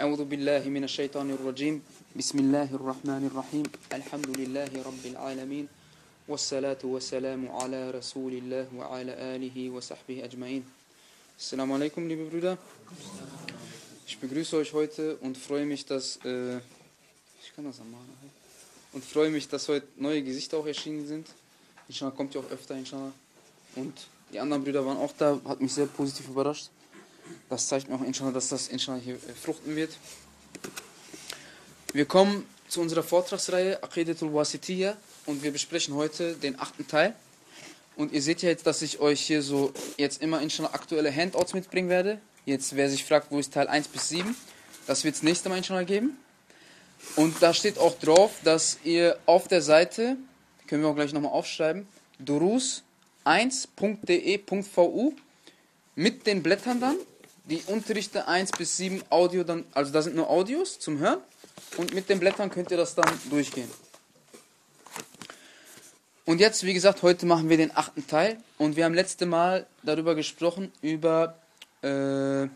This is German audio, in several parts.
أعوذ بالله من الشيطان الرجيم بسم الله الرحمن الرحيم الحمد لله رب العالمين والصلاة والسلام على رسول الله وعلى آله وصحبه أجمعين Assalamu alaikum, liebe Brüder. Ich begrüße euch heute und freue mich, dass äh, ich kann das machen. Und freue mich, dass heute neue Gesichter auch erschienen sind. Inshallah kommt ihr auch öfter, inshallah. Und die anderen Brüder waren auch da, hat mich sehr positiv überrascht. Das zeigt mir auch, inshallah, dass das inshallah hier äh, fruchten wird. Wir kommen zu unserer Vortragsreihe Aqidatul Wasitiyya und wir besprechen heute den achten Teil. Und ihr seht ja jetzt, dass ich euch hier so jetzt immer inshallah aktuelle Handouts mitbringen werde. Jetzt, wer sich fragt, wo ist Teil 1 bis 7, das wird es nächste Mal inshallah geben. Und da steht auch drauf, dass ihr auf der Seite, können wir auch gleich nochmal aufschreiben, durus1.de.vu mit den Blättern dann, die Unterrichte 1 bis 7 Audio dann, also da sind nur Audios zum Hören und mit den Blättern könnt ihr das dann durchgehen. Und jetzt, wie gesagt, heute machen wir den achten Teil und wir haben letzte Mal darüber gesprochen, über äh,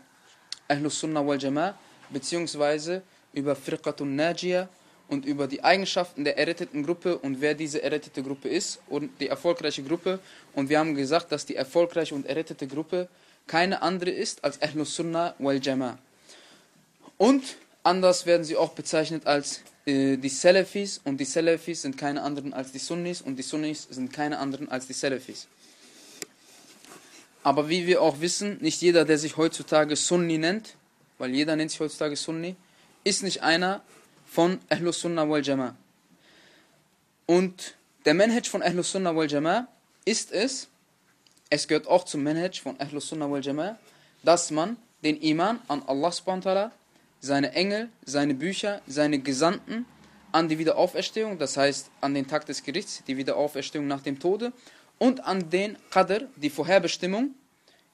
Ahlus Sunnah wal Jama'ah, beziehungsweise über Firqatun Najiyah und über die Eigenschaften der erretteten Gruppe und wer diese errettete Gruppe ist und die erfolgreiche Gruppe. Und wir haben gesagt, dass die erfolgreiche und errettete Gruppe keine andere ist als Ahlus Sunnah wal Jama'ah. Und anders werden sie auch bezeichnet als äh, die Salafis und die Salafis sind keine anderen als die Sunnis und die Sunnis sind keine anderen als die Salafis. Aber wie wir auch wissen, nicht jeder, der sich heutzutage Sunni nennt, weil jeder nennt sich heutzutage Sunni, ist nicht einer von Ahlus Sunnah wal Jama'ah. Und der Manhaj von Ahlus Sunnah wal Jama'ah ist es, es gehört auch zum Manhaj von Ahlus Sunnah wal Jama'ah, dass man den Iman an Allah subhanahu seine Engel, seine Bücher, seine Gesandten an die Wiederauferstehung, das heißt an den Tag des Gerichts, die Wiederauferstehung nach dem Tode und an den Qadr, die Vorherbestimmung,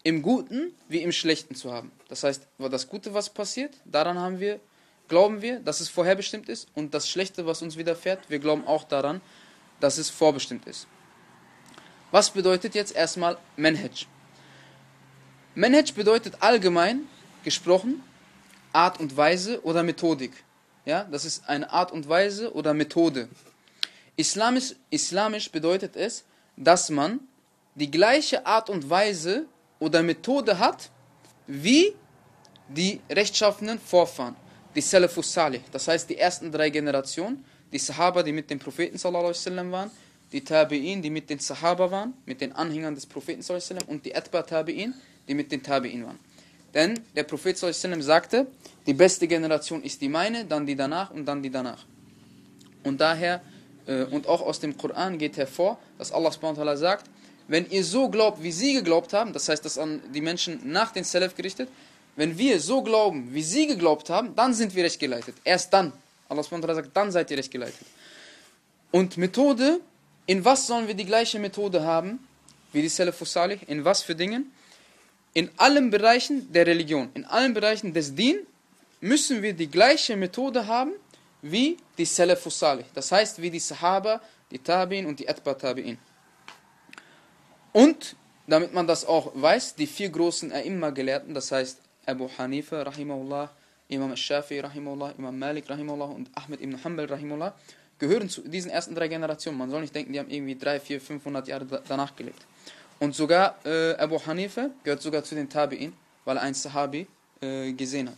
im Guten wie im Schlechten zu haben. Das heißt, das Gute, was passiert, daran haben wir, glauben wir, dass es vorherbestimmt ist und das Schlechte, was uns widerfährt, wir glauben auch daran, dass es vorbestimmt ist. Was bedeutet jetzt erstmal Manhaj? Manhaj bedeutet allgemein gesprochen Art und Weise oder Methodik. Ja, das ist eine Art und Weise oder Methode. Islamisch, islamisch bedeutet es, dass man die gleiche Art und Weise oder Methode hat, wie die rechtschaffenen Vorfahren, die Salafus Salih, das heißt die ersten drei Generationen, die Sahaba, die mit dem Propheten sallallahu alaihi waren, die Tabi'in, die mit den Sahaba waren, mit den Anhängern des Propheten sallallahu und die Atba Tabi'in, die mit den Tabi'in waren. Denn der Prophet sallam sagte, die beste Generation ist die meine, dann die danach und dann die danach. Und daher, äh, und auch aus dem Koran geht hervor, dass Allah subhanahu sagt, wenn ihr so glaubt, wie sie geglaubt haben, das heißt, das an die Menschen nach den Salaf gerichtet, wenn wir so glauben, wie sie geglaubt haben, dann sind wir recht geleitet. Erst dann. Allah subhanahu sagt, dann seid ihr recht geleitet. Und Methode, in was sollen wir die gleiche Methode haben, wie die Salafus Salih, in was für Dingen? in allen Bereichen der Religion, in allen Bereichen des Din, müssen wir die gleiche Methode haben wie die Salafus Salih. Das heißt, wie die Sahaba, die Tabi'in und die Atba Tabi'in. Und, damit man das auch weiß, die vier großen A'imma-Gelehrten, das heißt Abu Hanifa, Rahimahullah, Imam Shafi, Rahimahullah, Imam Malik, Rahimahullah und Ahmed ibn Hanbal, Rahimahullah, gehören zu diesen ersten drei Generationen. Man soll nicht denken, die haben irgendwie drei, vier, 500 Jahre danach gelebt. Und sogar äh, Abu Hanifa gehört sogar zu den Tabi'in, weil er einen Sahabi äh, gesehen hat.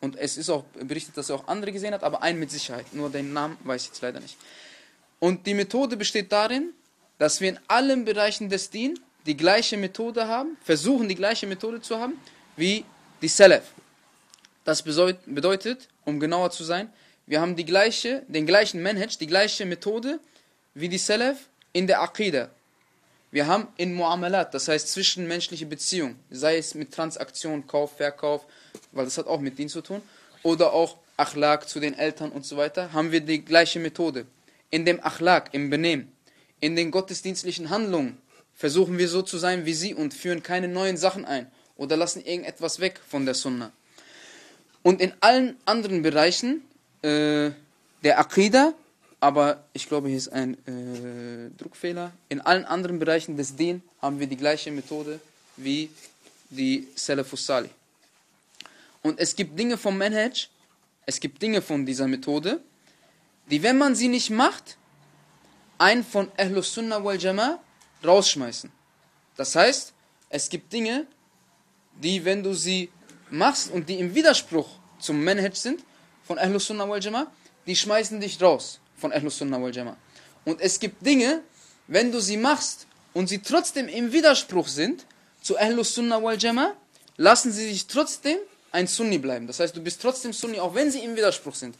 Und es ist auch berichtet, dass er auch andere gesehen hat, aber einen mit Sicherheit. Nur den Namen weiß ich jetzt leider nicht. Und die Methode besteht darin, dass wir in allen Bereichen des Dien die gleiche Methode haben, versuchen die gleiche Methode zu haben, wie die Salaf. Das bedeutet, um genauer zu sein, wir haben die gleiche, den gleichen Manhaj, die gleiche Methode wie die Salaf in der Aqidah. Wir haben in Muamalat, das heißt zwischenmenschliche Beziehungen, sei es mit Transaktion, Kauf, Verkauf, weil das hat auch mit Dienst zu tun, oder auch Achlaq zu den Eltern und so weiter, haben wir die gleiche Methode. In dem Achlaq, im Benehmen, in den gottesdienstlichen Handlungen versuchen wir so zu sein wie sie und führen keine neuen Sachen ein oder lassen irgendetwas weg von der Sunna. Und in allen anderen Bereichen äh, der Aqidah, aber ich glaube, hier ist ein äh, Druckfehler. In allen anderen Bereichen des Din haben wir die gleiche Methode wie die Salafus Salih. Und es gibt Dinge vom Manhaj, es gibt Dinge von dieser Methode, die, wenn man sie nicht macht, einen von Ahlus Sunnah wal Jama rausschmeißen. Das heißt, es gibt Dinge, die, wenn du sie machst und die im Widerspruch zum Manhaj sind, von Ahlus Sunnah wal Jama, die schmeißen dich raus von Ahlus Sunnah wal Jama. Und es gibt Dinge, wenn du sie machst und sie trotzdem im Widerspruch sind zu Ahlus Sunnah wal Jama, lassen sie sich trotzdem ein Sunni bleiben. Das heißt, du bist trotzdem Sunni, auch wenn sie im Widerspruch sind.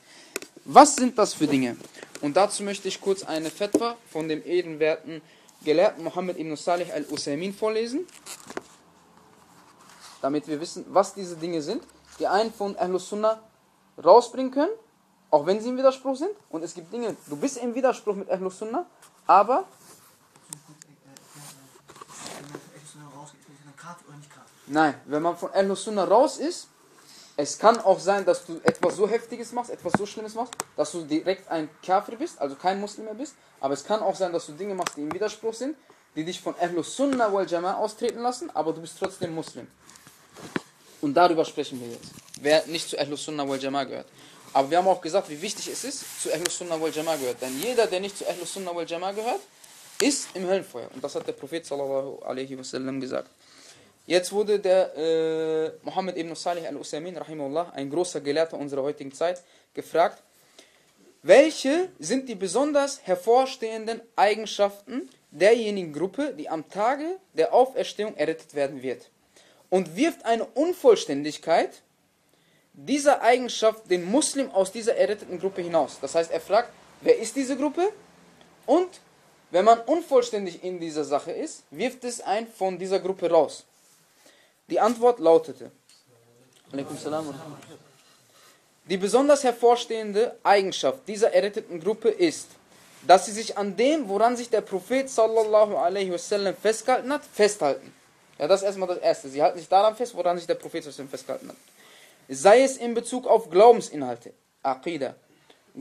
Was sind das für Dinge? Und dazu möchte ich kurz eine Fetwa von dem ehrenwerten Gelehrten Muhammad ibn Salih al-Usaymin vorlesen, damit wir wissen, was diese Dinge sind, die einen von Ahlus Sunnah rausbringen können, auch wenn sie im Widerspruch sind. Und es gibt Dinge, du bist im Widerspruch mit Ahlus Sunnah, aber Nein, wenn man von Ahlus Sunnah raus ist, es kann auch sein, dass du etwas so Heftiges machst, etwas so Schlimmes machst, dass du direkt ein Kafir bist, also kein Muslim mehr bist. Aber es kann auch sein, dass du Dinge machst, die im Widerspruch sind, die dich von Ahlus Sunnah wal Jama austreten lassen, aber du bist trotzdem Muslim. Und darüber sprechen wir jetzt. Wer nicht zu Ahlus Sunnah wal Jama gehört. Aber wir haben auch gesagt, wie wichtig es ist, zu Ahlus Sunnah wal Jama gehört. Denn jeder, der nicht zu Ahlus Sunnah wal Jama gehört, ist im Höllenfeuer. Und das hat der Prophet sallallahu alaihi wasallam gesagt. Jetzt wurde der äh, Muhammad ibn Salih al-Usaymin, ein großer Gelehrter unserer heutigen Zeit, gefragt, welche sind die besonders hervorstehenden Eigenschaften derjenigen Gruppe, die am Tage der Auferstehung errettet werden wird? Und wirft eine Unvollständigkeit dieser Eigenschaft den Muslim aus dieser erretteten Gruppe hinaus. Das heißt, er fragt, wer ist diese Gruppe? Und wenn man unvollständig in dieser Sache ist, wirft es ein von dieser Gruppe raus. Die Antwort lautete, die besonders hervorstehende Eigenschaft dieser erretteten Gruppe ist, dass sie sich an dem, woran sich der Prophet sallallahu alaihi wasallam festgehalten hat, festhalten. Ja, das ist erstmal das Erste. Sie halten sich daran fest, woran sich der Prophet sallallahu festgehalten hat. Sei es in Bezug auf Glaubensinhalte, Aqidah,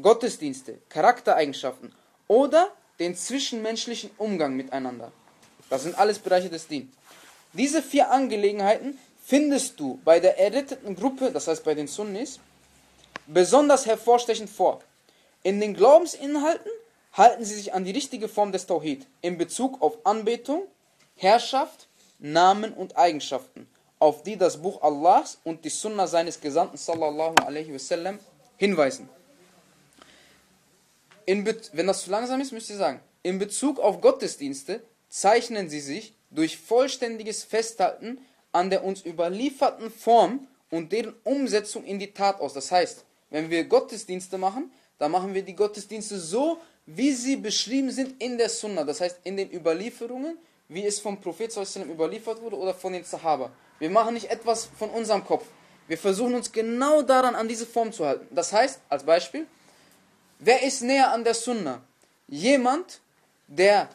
Gottesdienste, Charaktereigenschaften oder den zwischenmenschlichen Umgang miteinander. Das sind alles Bereiche des Dien. Diese vier Angelegenheiten findest du bei der erretteten Gruppe, das heißt bei den Sunnis, besonders hervorstechend vor. In den Glaubensinhalten halten sie sich an die richtige Form des Tawhid in Bezug auf Anbetung, Herrschaft, Namen und Eigenschaften, auf die das Buch Allahs und die Sunna seines Gesandten sallallahu alaihi wasallam hinweisen. wenn das zu langsam ist, müsst ihr sagen, in Bezug auf Gottesdienste zeichnen sie sich durch vollständiges Festhalten an der uns überlieferten Form und deren Umsetzung in die Tat aus. Das heißt, wenn wir Gottesdienste machen, dann machen wir die Gottesdienste so, wie sie beschrieben sind in der Sunna. Das heißt, in den Überlieferungen, wie es vom Prophet überliefert wurde oder von den Sahaba. Wir machen nicht etwas von unserem Kopf. Wir versuchen uns genau daran an diese Form zu halten. Das heißt, als Beispiel, wer ist näher an der Sunna? Jemand, der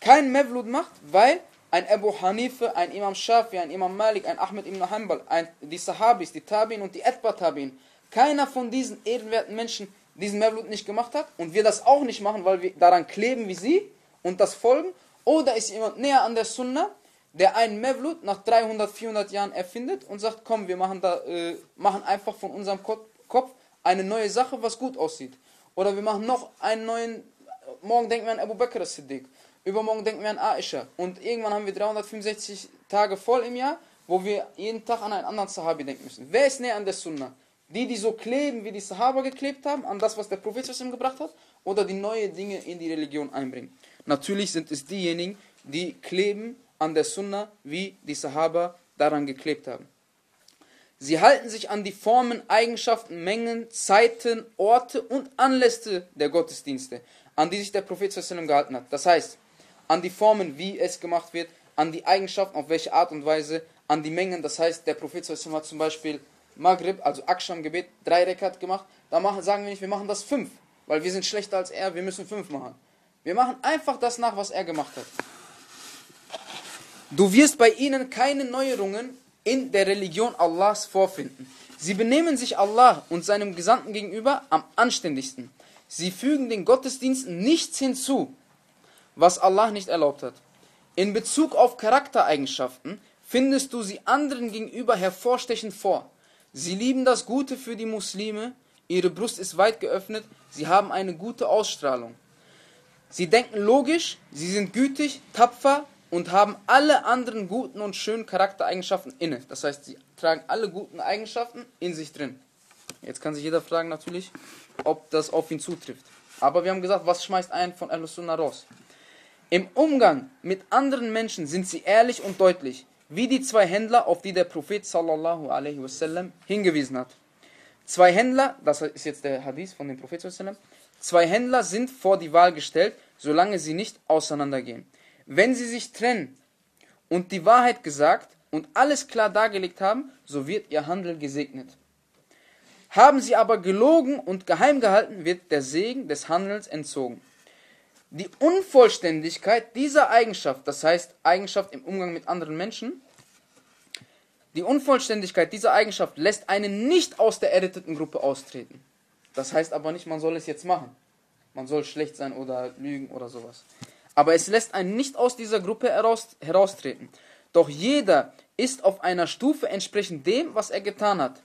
kein Mevlud macht, weil ein Abu Hanife, ein Imam Shafi, ein Imam Malik, ein Ahmed ibn Hanbal, ein, die Sahabis, die Tabin und die Etba Tabin, keiner von diesen ehrenwerten Menschen diesen Mevlud nicht gemacht hat und wir das auch nicht machen, weil wir daran kleben wie sie und das folgen, oder ist jemand näher an der Sunna, der einen Mevlud nach 300, 400 Jahren erfindet und sagt, komm, wir machen, da, äh, machen einfach von unserem Kopf eine neue Sache, was gut aussieht. Oder wir machen noch einen neuen, morgen denken wir an Abu Bakr as-Siddiq Übermorgen denken wir an Aisha. Und irgendwann haben wir 365 Tage voll im Jahr, wo wir jeden Tag an einen anderen Sahabi denken müssen. Wer ist näher an der Sunnah? Die, die so kleben, wie die Sahaba geklebt haben, an das, was der Prophet gebracht hat, oder die neue Dinge in die Religion einbringen. Natürlich sind es diejenigen, die kleben an der Sunnah, wie die Sahaba daran geklebt haben. Sie halten sich an die Formen, Eigenschaften, Mengen, Zeiten, Orte und Anlässe der Gottesdienste, an die sich der Prophet gehalten hat. Das heißt, an die Formen, wie es gemacht wird, an die Eigenschaften, auf welche Art und Weise, an die Mengen. Das heißt, der Prophet hat zum Beispiel Maghrib, also Aksham-Gebet, drei Rekat gemacht. Da machen, sagen wir nicht, wir machen das fünf, weil wir sind schlechter als er, wir müssen fünf machen. Wir machen einfach das nach, was er gemacht hat. Du wirst bei ihnen keine Neuerungen in der Religion Allahs vorfinden. Sie benehmen sich Allah und seinem Gesandten gegenüber am anständigsten. Sie fügen den Gottesdiensten nichts hinzu, was Allah nicht erlaubt hat. In Bezug auf Charaktereigenschaften findest du sie anderen gegenüber hervorstechend vor. Sie lieben das Gute für die Muslime, ihre Brust ist weit geöffnet, sie haben eine gute Ausstrahlung. Sie denken logisch, sie sind gütig, tapfer und haben alle anderen guten und schönen Charaktereigenschaften inne. Das heißt, sie tragen alle guten Eigenschaften in sich drin. Jetzt kann sich jeder fragen natürlich, ob das auf ihn zutrifft. Aber wir haben gesagt, was schmeißt einen von Al-Sunnah raus? Im Umgang mit anderen Menschen sind sie ehrlich und deutlich, wie die zwei Händler, auf die der Prophet sallallahu alaihi wasallam hingewiesen hat. Zwei Händler, das ist jetzt der Hadith von dem Prophet sallallahu zwei Händler sind vor die Wahl gestellt, solange sie nicht auseinandergehen. Wenn sie sich trennen und die Wahrheit gesagt und alles klar dargelegt haben, so wird ihr Handel gesegnet. Haben sie aber gelogen und geheim gehalten, wird der Segen des Handels entzogen. Die Unvollständigkeit dieser Eigenschaft, das heißt Eigenschaft im Umgang mit anderen Menschen, die Unvollständigkeit dieser Eigenschaft lässt einen nicht aus der erretteten Gruppe austreten. Das heißt aber nicht, man soll es jetzt machen. Man soll schlecht sein oder lügen oder sowas. Aber es lässt einen nicht aus dieser Gruppe heraus, heraustreten. Doch jeder ist auf einer Stufe entsprechend dem, was er getan hat.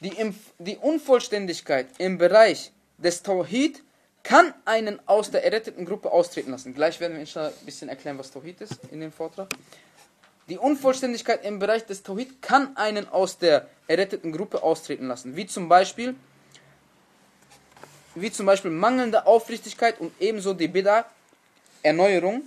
Die, die Unvollständigkeit im Bereich des Tawhid kann einen aus der erretteten Gruppe austreten lassen. Gleich werden wir ein bisschen erklären, was Tawhid ist in dem Vortrag. Die Unvollständigkeit im Bereich des Tawhid kann einen aus der erretteten Gruppe austreten lassen. Wie zum Beispiel, wie zum Beispiel mangelnde Aufrichtigkeit und ebenso die Bid'ah, Erneuerung,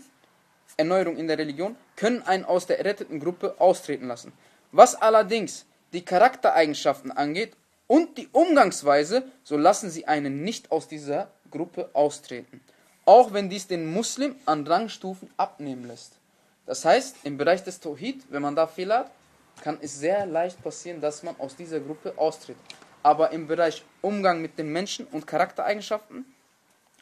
Erneuerung in der Religion, können einen aus der erretteten Gruppe austreten lassen. Was allerdings die Charaktereigenschaften angeht und die Umgangsweise, so lassen sie einen nicht aus dieser Gruppe austreten. Auch wenn dies den Muslim an Rangstufen abnehmen lässt. Das heißt, im Bereich des Tawhid, wenn man da Fehler hat, kann es sehr leicht passieren, dass man aus dieser Gruppe austritt. Aber im Bereich Umgang mit den Menschen und Charaktereigenschaften,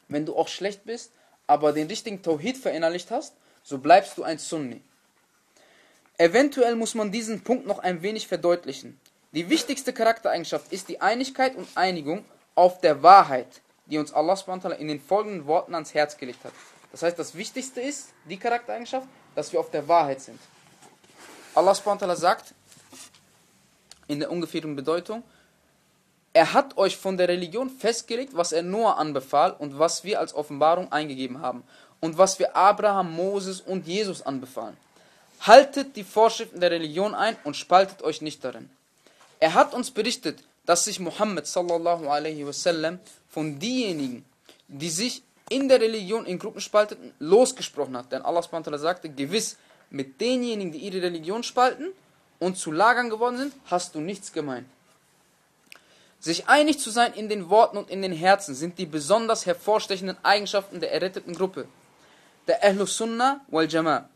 wenn du auch schlecht bist, aber den richtigen Tawhid verinnerlicht hast, so bleibst du ein Sunni. Eventuell muss man diesen Punkt noch ein wenig verdeutlichen. Die wichtigste Charaktereigenschaft ist die Einigkeit und Einigung auf der Wahrheit, die uns Allah in den folgenden Worten ans Herz gelegt hat. Das heißt, das Wichtigste ist die Charaktereigenschaft, dass wir auf der Wahrheit sind. Allah sagt in der ungefähren Bedeutung, er hat euch von der Religion festgelegt, was er Noah anbefahl und was wir als Offenbarung eingegeben haben und was wir Abraham, Moses und Jesus anbefahlen. Haltet die Vorschriften der Religion ein und spaltet euch nicht darin. Er hat uns berichtet, dass sich wasallam von diejenigen, die sich in der Religion in Gruppen spalteten, losgesprochen hat. Denn Allah sagte, gewiss, mit denjenigen, die ihre Religion spalten und zu Lagern geworden sind, hast du nichts gemeint. Sich einig zu sein in den Worten und in den Herzen sind die besonders hervorstechenden Eigenschaften der erretteten Gruppe, der Ahlus Sunnah wal Jama.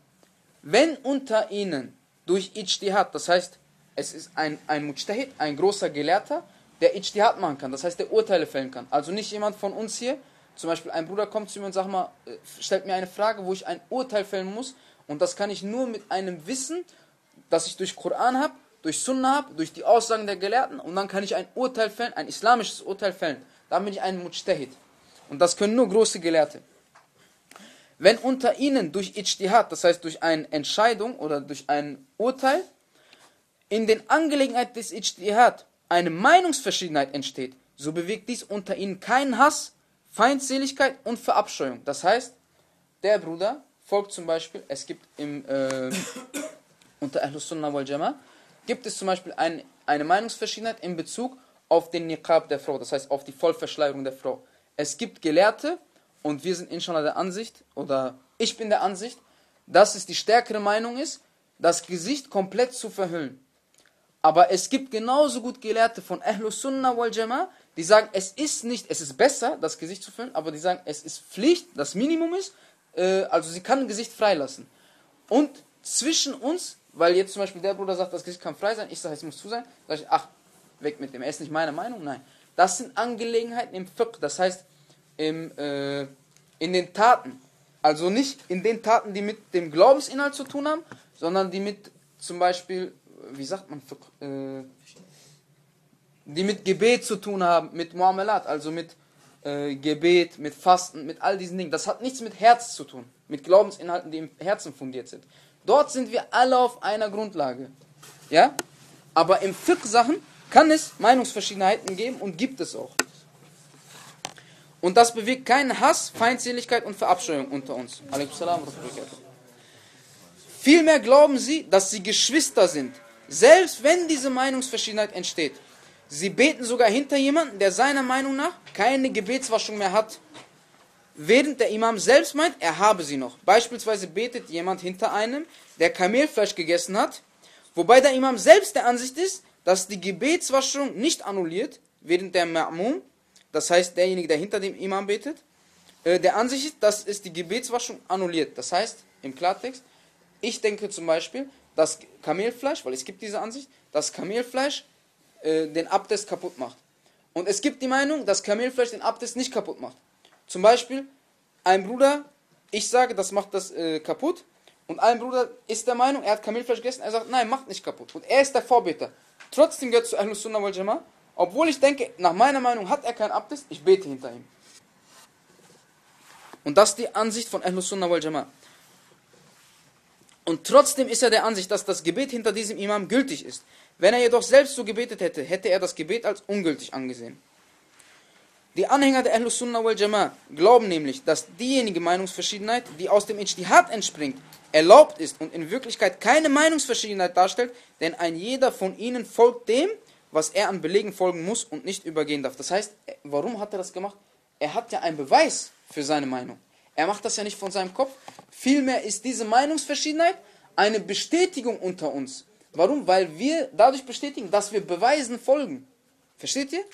Wenn unter ihnen durch Ijtihad, das heißt, es ist ein, ein Mujtahid, ein großer Gelehrter, der Ijtihad machen kann, das heißt, der Urteile fällen kann. Also nicht jemand von uns hier, zum Beispiel ein Bruder kommt zu mir und sagt mal, äh, stellt mir eine Frage, wo ich ein Urteil fällen muss. Und das kann ich nur mit einem Wissen, das ich durch Koran habe, durch Sunna habe, durch die Aussagen der Gelehrten. Und dann kann ich ein Urteil fällen, ein islamisches Urteil fällen. Dann bin ich ein Mujtahid. Und das können nur große Gelehrte. Wenn unter ihnen durch Ijtihad, das heißt durch eine Entscheidung oder durch ein Urteil, in den Angelegenheiten des Ijtihad eine Meinungsverschiedenheit entsteht, so bewegt dies unter ihnen keinen Hass, Feindseligkeit und Verabscheuung. Das heißt, der Bruder folgt zum Beispiel, es gibt im, äh, unter Ahlus Sunnah wal Jama, gibt es zum Beispiel ein, eine Meinungsverschiedenheit in Bezug auf den Niqab der Frau, das heißt auf die Vollverschleierung der Frau. Es gibt Gelehrte und wir sind inshallah der Ansicht, oder ich bin der Ansicht, dass es die stärkere Meinung ist, das Gesicht komplett zu verhüllen. Aber es gibt genauso gut Gelehrte von Ahlus Sunnah wal Jama, die sagen, es ist nicht, es ist besser, das Gesicht zu füllen, aber die sagen, es ist Pflicht, das Minimum ist, äh, also sie kann Gesicht freilassen. Und zwischen uns, weil jetzt zum Beispiel der Bruder sagt, das Gesicht kann frei sein, ich sage, es muss zu sein, sage ich, ach, weg mit dem, er ist nicht meine Meinung, nein. Das sind Angelegenheiten im Fiqh, das heißt, im, äh, in den Taten. Also nicht in den Taten, die mit dem Glaubensinhalt zu tun haben, sondern die mit zum Beispiel, wie sagt man, äh, die mit Gebet zu tun haben, mit Muamalat, also mit äh, Gebet, mit Fasten, mit all diesen Dingen. Das hat nichts mit Herz zu tun, mit Glaubensinhalten, die im Herzen fundiert sind. Dort sind wir alle auf einer Grundlage. Ja? Aber im Fiqh-Sachen kann es Meinungsverschiedenheiten geben und gibt es auch. Und das bewirkt keinen Hass, Feindseligkeit und Verabscheuung unter uns. Vielmehr glauben sie, dass sie Geschwister sind, selbst wenn diese Meinungsverschiedenheit entsteht. Sie beten sogar hinter jemanden, der seiner Meinung nach keine Gebetswaschung mehr hat. Während der Imam selbst meint, er habe sie noch. Beispielsweise betet jemand hinter einem, der Kamelfleisch gegessen hat, wobei der Imam selbst der Ansicht ist, dass die Gebetswaschung nicht annulliert, während der Ma'mum, das heißt derjenige, der hinter dem Imam betet, äh, der Ansicht ist, dass es die Gebetswaschung annulliert. Das heißt, im Klartext, ich denke zum Beispiel, dass Kamelfleisch, weil es gibt diese Ansicht, dass Kamelfleisch äh, den Abdest kaputt macht. Und es gibt die Meinung, dass Kamelfleisch den Abdest nicht kaputt macht. Zum Beispiel, ein Bruder, ich sage, das macht das äh, kaputt. Und ein Bruder ist der Meinung, er hat Kamelfleisch gegessen, er sagt, nein, macht nicht kaputt. Und er ist der Vorbeter. Trotzdem gehört zu Ahlus Sunnah wal Jama'a. Obwohl ich denke, nach meiner Meinung hat er keinen Abdest, ich bete hinter ihm. Und das ist die Ansicht von Ahlus Sunnah wal Jama'a. Und trotzdem ist er der Ansicht, dass das Gebet hinter diesem Imam gültig ist. Wenn er jedoch selbst so gebetet hätte, hätte er das Gebet als ungültig angesehen. Die Anhänger der Ahlus Sunnah wal Jama'a glauben nämlich, dass diejenige Meinungsverschiedenheit, die aus dem Ijtihad entspringt, erlaubt ist und in Wirklichkeit keine Meinungsverschiedenheit darstellt, denn ein jeder von ihnen folgt dem, was er an Belegen folgen muss und nicht übergehen darf. Das heißt, warum hat er das gemacht? Er hat ja einen Beweis für seine Meinung. Er macht das ja nicht von seinem Kopf. Vielmehr ist diese Meinungsverschiedenheit eine Bestätigung unter uns. Warum? Weil wir dadurch bestätigen, dass wir Beweisen folgen. Versteht ihr?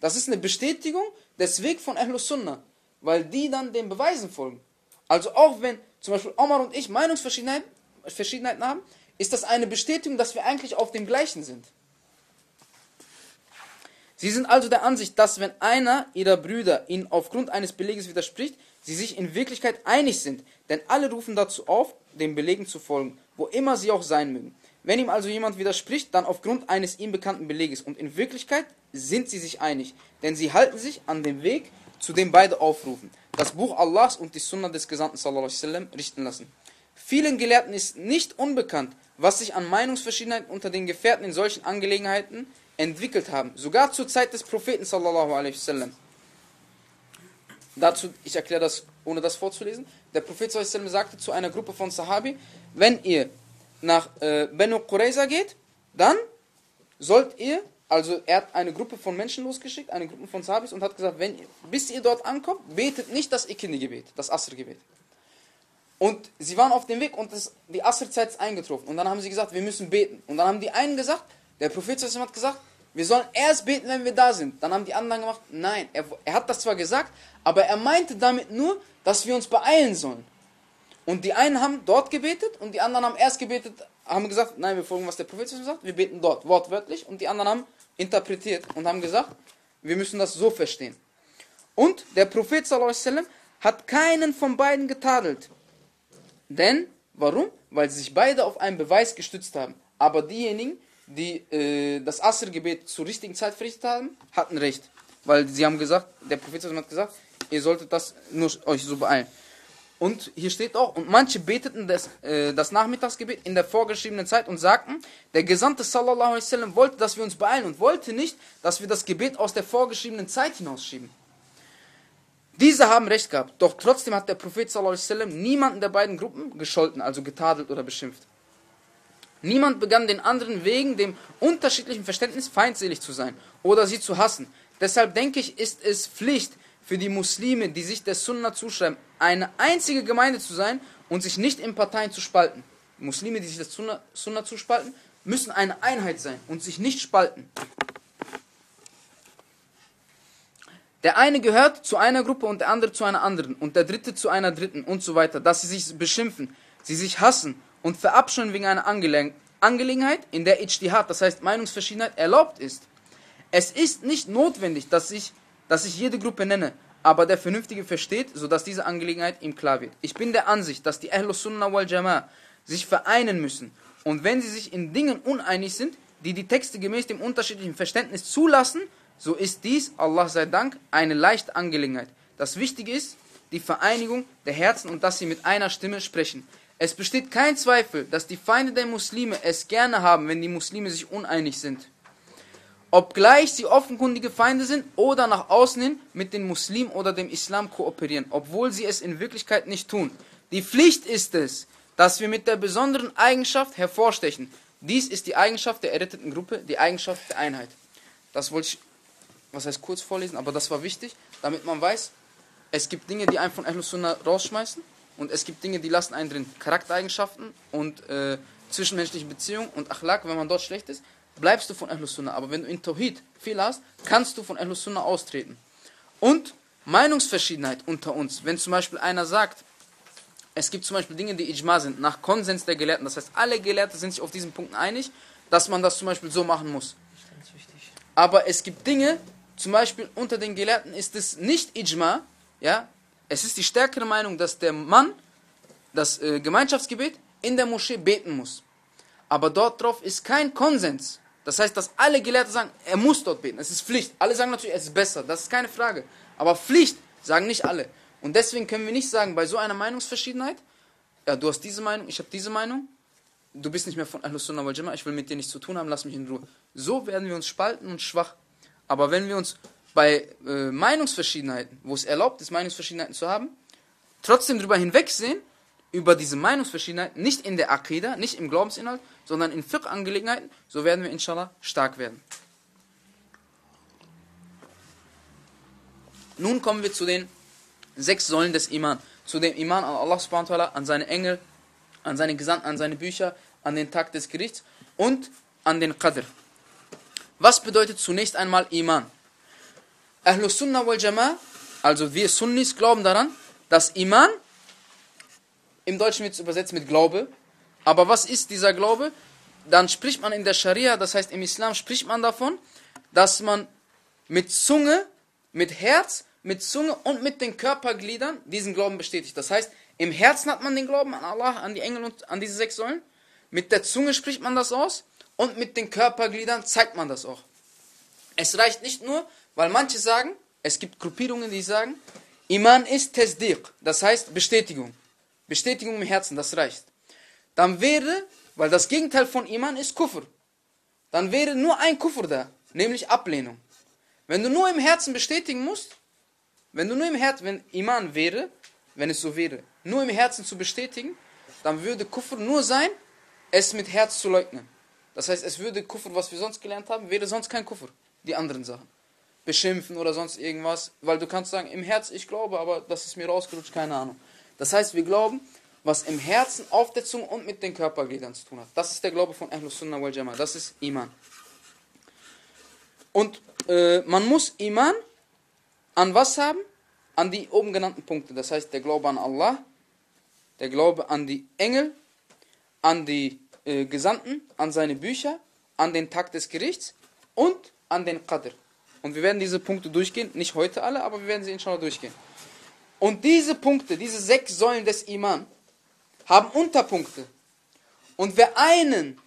Das ist eine Bestätigung des Weg von Ahlus Sunnah, weil die dann den Beweisen folgen. Also auch wenn zum Beispiel Omar und ich Meinungsverschiedenheiten Verschiedenheiten haben, ist das eine Bestätigung, dass wir eigentlich auf dem gleichen sind. Sie sind also der Ansicht, dass wenn einer ihrer Brüder ihnen aufgrund eines Beleges widerspricht, sie sich in Wirklichkeit einig sind, denn alle rufen dazu auf, den Belegen zu folgen, wo immer sie auch sein mögen. Wenn ihm also jemand widerspricht, dann aufgrund eines ihm bekannten Beleges und in Wirklichkeit sind sie sich einig, denn sie halten sich an dem Weg, zu dem beide aufrufen, das Buch Allahs und die Sunna des Gesandten sallallahu sallam, richten lassen. Vielen Gelehrten ist nicht unbekannt, was sich an Meinungsverschiedenheit unter den Gefährten in solchen Angelegenheiten entwickelt haben, sogar zur Zeit des Propheten sallallahu alaihi wasallam. Dazu, ich erkläre das, ohne das vorzulesen. Der Prophet sallallahu alaihi wasallam sagte zu einer Gruppe von Sahabi, wenn ihr nach äh, Benu Qurayza geht, dann sollt ihr also er hat eine Gruppe von Menschen losgeschickt, eine Gruppe von Sahabis und hat gesagt, wenn, bis ihr dort ankommt, betet nicht das Ikindi-Gebet, das Asr-Gebet. Und sie waren auf dem Weg und das, die Asr-Zeit ist eingetroffen. Und dann haben sie gesagt, wir müssen beten. Und dann haben die einen gesagt, der Prophet hat gesagt, wir sollen erst beten, wenn wir da sind. Dann haben die anderen gemacht, nein, er, er hat das zwar gesagt, aber er meinte damit nur, dass wir uns beeilen sollen. Und die einen haben dort gebetet und die anderen haben erst gebetet, haben gesagt, nein, wir folgen, was der Prophet sagt, wir beten dort, wortwörtlich. Und die anderen haben interpretiert und haben gesagt, wir müssen das so verstehen. Und der Prophet sallam, hat keinen von beiden getadelt. Denn, warum? Weil sie sich beide auf einen Beweis gestützt haben. Aber diejenigen, die äh, das Asr-Gebet zur richtigen Zeit verrichtet haben, hatten recht. Weil sie haben gesagt, der Prophet hat gesagt, ihr solltet das nur euch so beeilen. Und hier steht auch, und manche beteten das, äh, das Nachmittagsgebet in der vorgeschriebenen Zeit und sagten, der Gesandte sallallahu alaihi wasallam wollte, dass wir uns beeilen und wollte nicht, dass wir das Gebet aus der vorgeschriebenen Zeit hinausschieben. Diese haben recht gehabt, doch trotzdem hat der Prophet sallallahu alaihi wasallam niemanden der beiden Gruppen gescholten, also getadelt oder beschimpft. Niemand begann den anderen wegen dem unterschiedlichen Verständnis feindselig zu sein oder sie zu hassen. Deshalb denke ich, ist es Pflicht, für die Muslime, die sich der Sunna zuschreiben, eine einzige Gemeinde zu sein und sich nicht in Parteien zu spalten. Muslime, die sich der Sunna, Sunna zuspalten, müssen eine Einheit sein und sich nicht spalten. Der eine gehört zu einer Gruppe und der andere zu einer anderen und der dritte zu einer dritten und so weiter, dass sie sich beschimpfen, sie sich hassen und verabscheuen wegen einer Angelegenheit, in der Ijtihad, das heißt Meinungsverschiedenheit, erlaubt ist. Es ist nicht notwendig, dass sich dass ich jede Gruppe nenne, aber der Vernünftige versteht, sodass diese Angelegenheit ihm klar wird. Ich bin der Ansicht, dass die Ahlus Sunnah wal Jama'a sich vereinen müssen und wenn sie sich in Dingen uneinig sind, die die Texte gemäß dem unterschiedlichen Verständnis zulassen, so ist dies, Allah sei Dank, eine leichte Angelegenheit. Das Wichtige ist die Vereinigung der Herzen und dass sie mit einer Stimme sprechen. Es besteht kein Zweifel, dass die Feinde der Muslime es gerne haben, wenn die Muslime sich uneinig sind. Obgleich sie offenkundige Feinde sind oder nach außen hin mit den Muslimen oder dem Islam kooperieren, obwohl sie es in Wirklichkeit nicht tun. Die Pflicht ist es, dass wir mit der besonderen Eigenschaft hervorstechen. Dies ist die Eigenschaft der erretteten Gruppe, die Eigenschaft der Einheit. Das wollte ich, was heißt kurz vorlesen, aber das war wichtig, damit man weiß, es gibt Dinge, die einen von Ahlus Sunnah rausschmeißen und es gibt Dinge, die lassen einen drin. Charaktereigenschaften und äh, zwischenmenschliche Beziehungen und Achlaq, wenn man dort schlecht ist, bleibst du von Ahlus Sunnah. Aber wenn du in Tawhid viel hast, kannst du von Ahlus Sunnah austreten. Und Meinungsverschiedenheit unter uns. Wenn zum Beispiel einer sagt, es gibt zum Beispiel Dinge, die Ijma sind, nach Konsens der Gelehrten. Das heißt, alle Gelehrten sind sich auf diesen Punkten einig, dass man das zum Beispiel so machen muss. Aber es gibt Dinge, zum Beispiel unter den Gelehrten ist es nicht Ijma, ja, es ist die stärkere Meinung, dass der Mann das äh, Gemeinschaftsgebet in der Moschee beten muss. Aber dort drauf ist kein Konsens. Das heißt, dass alle Gelehrten sagen, er muss dort beten. Es ist Pflicht. Alle sagen natürlich, es ist besser. Das ist keine Frage. Aber Pflicht sagen nicht alle. Und deswegen können wir nicht sagen, bei so einer Meinungsverschiedenheit, ja, du hast diese Meinung, ich habe diese Meinung, du bist nicht mehr von Ahlus Sunnah wal ich will mit dir nichts zu tun haben, lass mich in Ruhe. So werden wir uns spalten und schwach. Aber wenn wir uns bei äh, Meinungsverschiedenheiten, wo es erlaubt ist, Meinungsverschiedenheiten zu haben, trotzdem darüber hinwegsehen, über diese Meinungsverschiedenheiten, nicht in der Aqidah, nicht im Glaubensinhalt, sondern in Fiqh-Angelegenheiten, so werden wir inshallah stark werden. Nun kommen wir zu den sechs Säulen des Iman. Zu dem Iman an Allah subhanahu wa ta'ala, an seine Engel, an seine Gesandten, an seine Bücher, an den Tag des Gerichts und an den Qadr. Was bedeutet zunächst einmal Iman? Ahlus Sunnah wal Jama'a, also wir Sunnis glauben daran, dass Iman, im Deutschen wird es übersetzt mit Glaube, aber was ist dieser Glaube? Dann spricht man in der Scharia, das heißt im Islam spricht man davon, dass man mit Zunge, mit Herz, mit Zunge und mit den Körpergliedern diesen Glauben bestätigt. Das heißt, im Herzen hat man den Glauben an Allah, an die Engel und an diese sechs Säulen. Mit der Zunge spricht man das aus und mit den Körpergliedern zeigt man das auch. Es reicht nicht nur, weil manche sagen, es gibt Gruppierungen, die sagen, Iman ist Tesdiq, das heißt Bestätigung. Bestätigung im Herzen, das reicht. Dann wäre, weil das Gegenteil von Iman ist Kufr, dann wäre nur ein Kufr da, nämlich Ablehnung. Wenn du nur im Herzen bestätigen musst, wenn du nur im Herzen, wenn Iman wäre, wenn es so wäre, nur im Herzen zu bestätigen, dann würde Kufr nur sein, es mit Herz zu leugnen. Das heißt, es würde Kufr, was wir sonst gelernt haben, wäre sonst kein Kufr. Die anderen Sachen. Beschimpfen oder sonst irgendwas. Weil du kannst sagen, im Herz ich glaube, aber das ist mir rausgerutscht, keine Ahnung. Das heißt, wir glauben, was im Herzen, auf der Zunge und mit den Körpergliedern zu tun hat. Das ist der Glaube von Ahlus Sunnah wal Jama'a. Das ist Iman. Und äh, man muss Iman an was haben? An die oben genannten Punkte. Das heißt, der Glaube an Allah, der Glaube an die Engel, an die äh, Gesandten, an seine Bücher, an den Tag des Gerichts und an den Qadr. Und wir werden diese Punkte durchgehen, nicht heute alle, aber wir werden sie inshallah durchgehen. Und diese Punkte, diese sechs Säulen des Iman, haben Unterpunkte. Und wer einen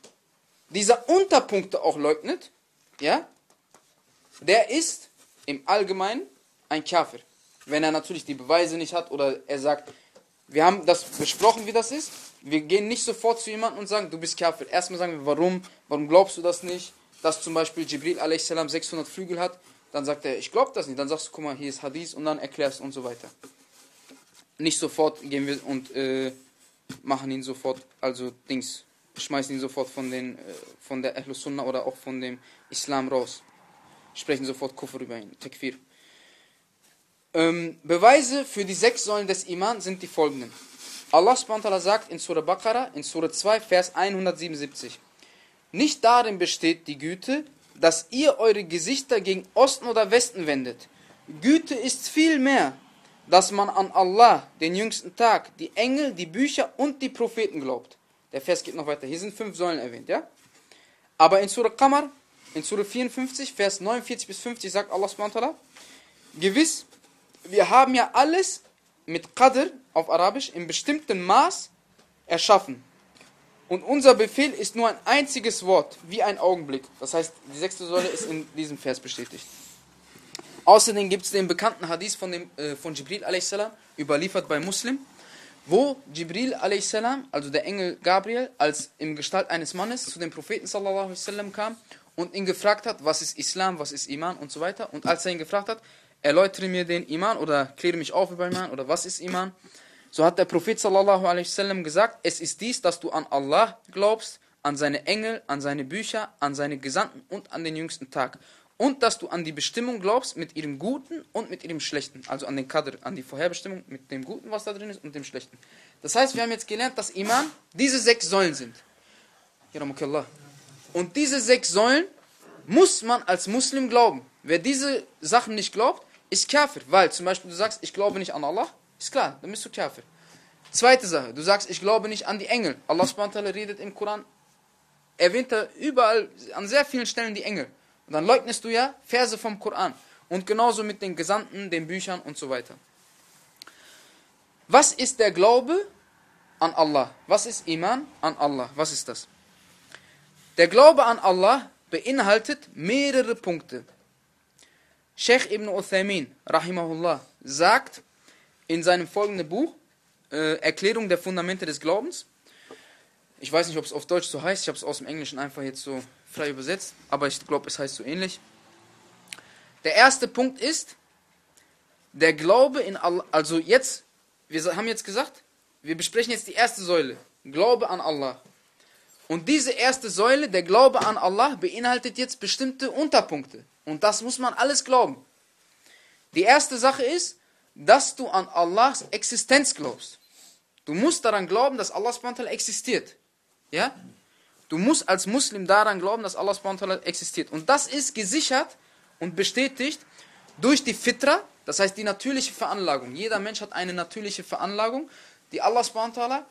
dieser Unterpunkte auch leugnet, ja, der ist im Allgemeinen ein Kafir. Wenn er natürlich die Beweise nicht hat oder er sagt, wir haben das besprochen, wie das ist. Wir gehen nicht sofort zu jemandem und sagen, du bist Kafir. Erstmal sagen wir, warum? Warum glaubst du das nicht? Dass zum Beispiel Jibril a.s. 600 Flügel hat. Dann sagt er, ich glaube das nicht. Dann sagst du, guck mal, hier ist Hadith und dann erklärst und so weiter. Nicht sofort gehen wir und äh, machen ihn sofort, also Dings, schmeißen ihn sofort von, den, äh, von der Ahlus Sunnah oder auch von dem Islam raus. Sprechen sofort Kufr über ihn, Takfir. Ähm, Beweise für die sechs Säulen des Iman sind die folgenden. Allah subhanahu sagt in Surah Baqarah, in Surah 2, Vers 177. Nicht darin besteht die Güte, dass ihr eure Gesichter gegen Osten oder Westen wendet. Güte ist viel mehr, dass man an Allah, den jüngsten Tag, die Engel, die Bücher und die Propheten glaubt. Der Vers geht noch weiter. Hier sind fünf Säulen erwähnt, ja? Aber in Surah Qamar, in Surah 54, Vers 49 bis 50 sagt Allah subhanahu gewiss, wir haben ja alles mit Qadr auf Arabisch in bestimmtem Maß erschaffen. Und unser Befehl ist nur ein einziges Wort, wie ein Augenblick. Das heißt, die sechste Säule ist in diesem Vers bestätigt. Außerdem gibt es den bekannten Hadith von, dem, äh, von Jibril a.s., überliefert bei Muslim, wo Jibril a.s., also der Engel Gabriel, als im Gestalt eines Mannes zu dem Propheten sallallahu kam und ihn gefragt hat, was ist Islam, was ist Iman und so weiter. Und als er ihn gefragt hat, erläutere mir den Iman oder kläre mich auf über Iman oder was ist Iman, so hat der Prophet sallallahu gesagt, es ist dies, dass du an Allah glaubst, an seine Engel, an seine Bücher, an seine Gesandten und an den jüngsten Tag. Und dass du an die Bestimmung glaubst mit ihrem Guten und mit ihrem Schlechten. Also an den Qadr, an die Vorherbestimmung mit dem Guten, was da drin ist, und dem Schlechten. Das heißt, wir haben jetzt gelernt, dass Iman diese sechs Säulen sind. Und diese sechs Säulen muss man als Muslim glauben. Wer diese Sachen nicht glaubt, ist Kafir. Weil zum Beispiel du sagst, ich glaube nicht an Allah, ist klar, dann bist du Kafir. Zweite Sache, du sagst, ich glaube nicht an die Engel. Allah subhanahu redet im Koran, erwähnt er überall, an sehr vielen Stellen die Engel. Dann leugnest du ja Verse vom Koran. Und genauso mit den Gesandten, den Büchern und so weiter. Was ist der Glaube an Allah? Was ist Iman an Allah? Was ist das? Der Glaube an Allah beinhaltet mehrere Punkte. Sheikh ibn Uthaymin, rahimahullah, sagt in seinem folgenden Buch, äh, Erklärung der Fundamente des Glaubens, ich weiß nicht, ob es auf Deutsch so heißt, ich habe es aus dem Englischen einfach jetzt so frei übersetzt, aber ich glaube, es heißt so ähnlich. Der erste Punkt ist, der Glaube in Allah, also jetzt, wir haben jetzt gesagt, wir besprechen jetzt die erste Säule, Glaube an Allah. Und diese erste Säule, der Glaube an Allah, beinhaltet jetzt bestimmte Unterpunkte. Und das muss man alles glauben. Die erste Sache ist, dass du an Allahs Existenz glaubst. Du musst daran glauben, dass Allah existiert. Ja? Du musst als Muslim daran glauben, dass Allah existiert. Und das ist gesichert und bestätigt durch die Fitra, das heißt die natürliche Veranlagung. Jeder Mensch hat eine natürliche Veranlagung, die Allah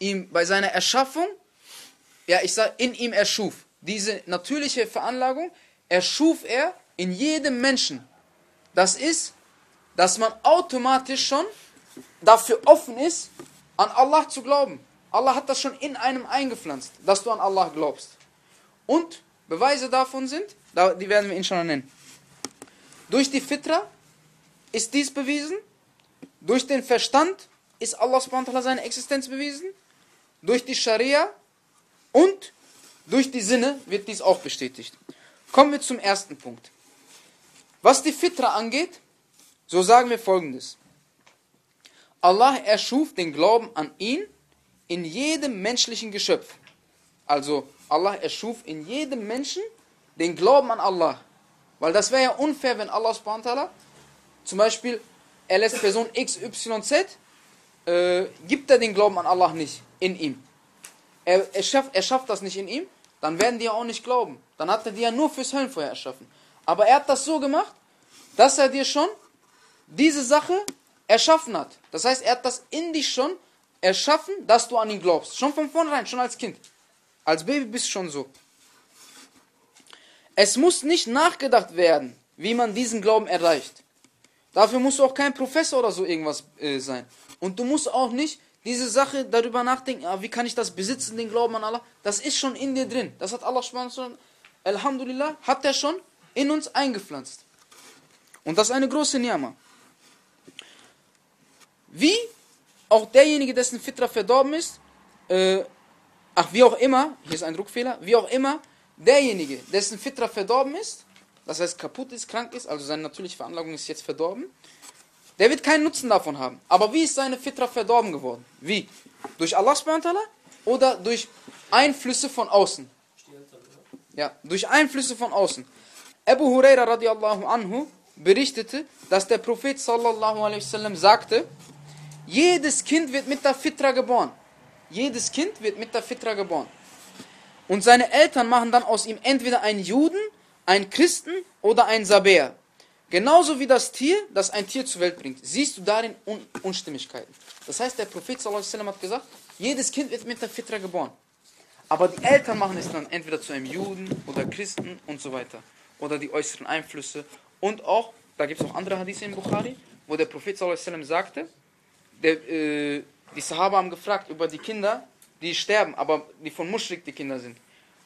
ihm bei seiner Erschaffung ja, ich sage, in ihm erschuf. Diese natürliche Veranlagung erschuf er in jedem Menschen. Das ist, dass man automatisch schon dafür offen ist, an Allah zu glauben. Allah hat das schon in einem eingepflanzt, dass du an Allah glaubst. Und Beweise davon sind, die werden wir inshallah nennen. Durch die Fitra ist dies bewiesen. Durch den Verstand ist Allah seine Existenz bewiesen. Durch die Scharia und durch die Sinne wird dies auch bestätigt. Kommen wir zum ersten Punkt. Was die Fitra angeht, so sagen wir folgendes. Allah erschuf den Glauben an ihn in jedem menschlichen Geschöpf. Also Allah erschuf in jedem Menschen den Glauben an Allah. Weil das wäre ja unfair, wenn Allah subhanahu zum Beispiel, er lässt Person X, Y, Z, äh, gibt er den Glauben an Allah nicht in ihm er, er, schafft, er schafft das nicht in ihm, dann werden die ja auch nicht glauben. Dann hat er die ja nur fürs Höllenfeuer erschaffen. Aber er hat das so gemacht, dass er dir schon diese Sache erschaffen hat. Das heißt, er hat das in dich schon erschaffen, dass du an ihn glaubst. Schon von vornherein, schon als Kind. Als Baby bist du schon so. Es muss nicht nachgedacht werden, wie man diesen Glauben erreicht. Dafür musst du auch kein Professor oder so irgendwas äh, sein. Und du musst auch nicht diese Sache darüber nachdenken, ah, wie kann ich das besitzen, den Glauben an Allah, das ist schon in dir drin. Das hat Allah schon, Alhamdulillah, hat er schon in uns eingepflanzt. Und das ist eine große Niama. Wie auch derjenige, dessen Fitra verdorben ist, äh, ach, wie auch immer, hier ist ein Druckfehler, wie auch immer, derjenige, dessen Fitra verdorben ist, das heißt kaputt ist, krank ist, also seine natürliche Veranlagung ist jetzt verdorben, der wird keinen Nutzen davon haben. Aber wie ist seine Fitra verdorben geworden? Wie? Durch Allah oder durch Einflüsse von außen? Ja, durch Einflüsse von außen. Abu Huraira radiallahu anhu berichtete, dass der Prophet sallallahu alaihi wasallam sagte, jedes Kind wird mit der Fitra geboren. Jedes Kind wird mit der Fitra geboren. Und seine Eltern machen dann aus ihm entweder einen Juden, einen Christen oder einen Sabäer. Genauso wie das Tier, das ein Tier zur Welt bringt, siehst du darin Un Unstimmigkeiten. Das heißt, der Prophet sallam, hat gesagt, jedes Kind wird mit der Fitra geboren. Aber die Eltern machen es dann entweder zu einem Juden oder Christen und so weiter. Oder die äußeren Einflüsse. Und auch, da gibt es auch andere Hadith in Bukhari, wo der Prophet sallam, sagte, der, äh, die Sahaba haben gefragt über die Kinder, die sterben, aber die von Mushrik die Kinder sind.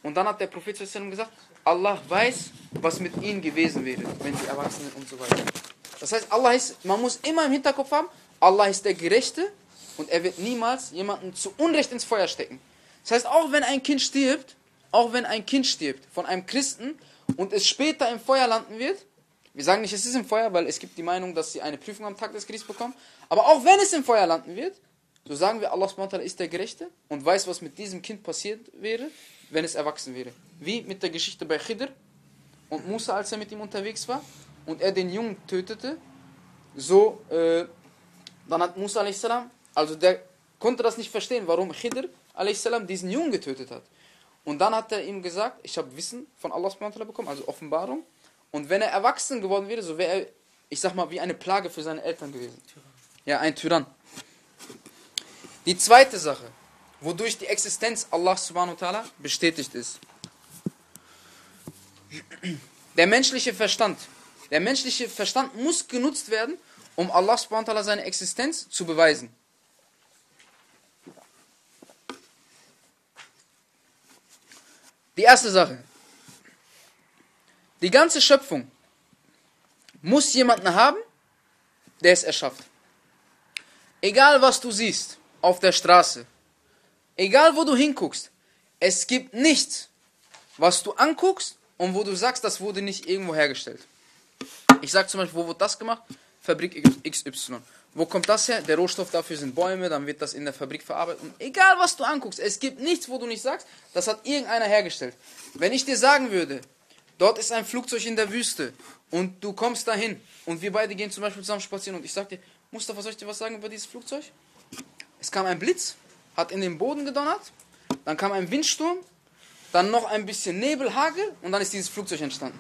Und dann hat der Prophet gesagt, Allah weiß, was mit ihnen gewesen wäre, wenn sie erwachsen sind und so weiter. Das heißt, Allah ist, man muss immer im Hinterkopf haben, Allah ist der Gerechte und er wird niemals jemanden zu Unrecht ins Feuer stecken. Das heißt, auch wenn ein Kind stirbt, auch wenn ein Kind stirbt von einem Christen und es später im Feuer landen wird, wir sagen nicht, es ist im Feuer, weil es gibt die Meinung, dass sie eine Prüfung am Tag des Gerichts bekommen, aber auch wenn es im Feuer landen wird, so sagen wir, Allah ist der Gerechte und weiß, was mit diesem Kind passiert wäre, wenn es erwachsen wäre. Wie mit der Geschichte bei Khidr und Musa, als er mit ihm unterwegs war und er den Jungen tötete, so, äh, dann hat Musa a.s., also der konnte das nicht verstehen, warum Khidr a.s. diesen Jungen getötet hat. Und dann hat er ihm gesagt, ich habe Wissen von Allah bekommen, also Offenbarung. Und wenn er erwachsen geworden wäre, so wäre er, ich sag mal, wie eine Plage für seine Eltern gewesen. Ja, ein Tyrann. Die zweite Sache, wodurch die Existenz Allah subhanahu wa ta'ala bestätigt ist. Der menschliche Verstand. Der menschliche Verstand muss genutzt werden, um Allah subhanahu wa ta'ala seine Existenz zu beweisen. Die erste Sache. Die ganze Schöpfung muss jemanden haben, der es erschafft. Egal was du siehst auf der Straße, egal wo du hinguckst, es gibt nichts, was du anguckst und wo du sagst, das wurde nicht irgendwo hergestellt. Ich sage zum Beispiel, wo wird das gemacht? Fabrik XY. Wo kommt das her? Der Rohstoff dafür sind Bäume, dann wird das in der Fabrik verarbeitet. Und egal was du anguckst, es gibt nichts, wo du nicht sagst, das hat irgendeiner hergestellt. Wenn ich dir sagen würde, dort ist ein Flugzeug in der Wüste und du kommst dahin und wir beide gehen zum Beispiel zusammen spazieren und ich sag dir, Mustafa, soll ich dir was sagen über dieses Flugzeug? Es kam ein Blitz, hat in den Boden gedonnert, dann kam ein Windsturm, dann noch ein bisschen Nebel, Hagel und dann ist dieses Flugzeug entstanden.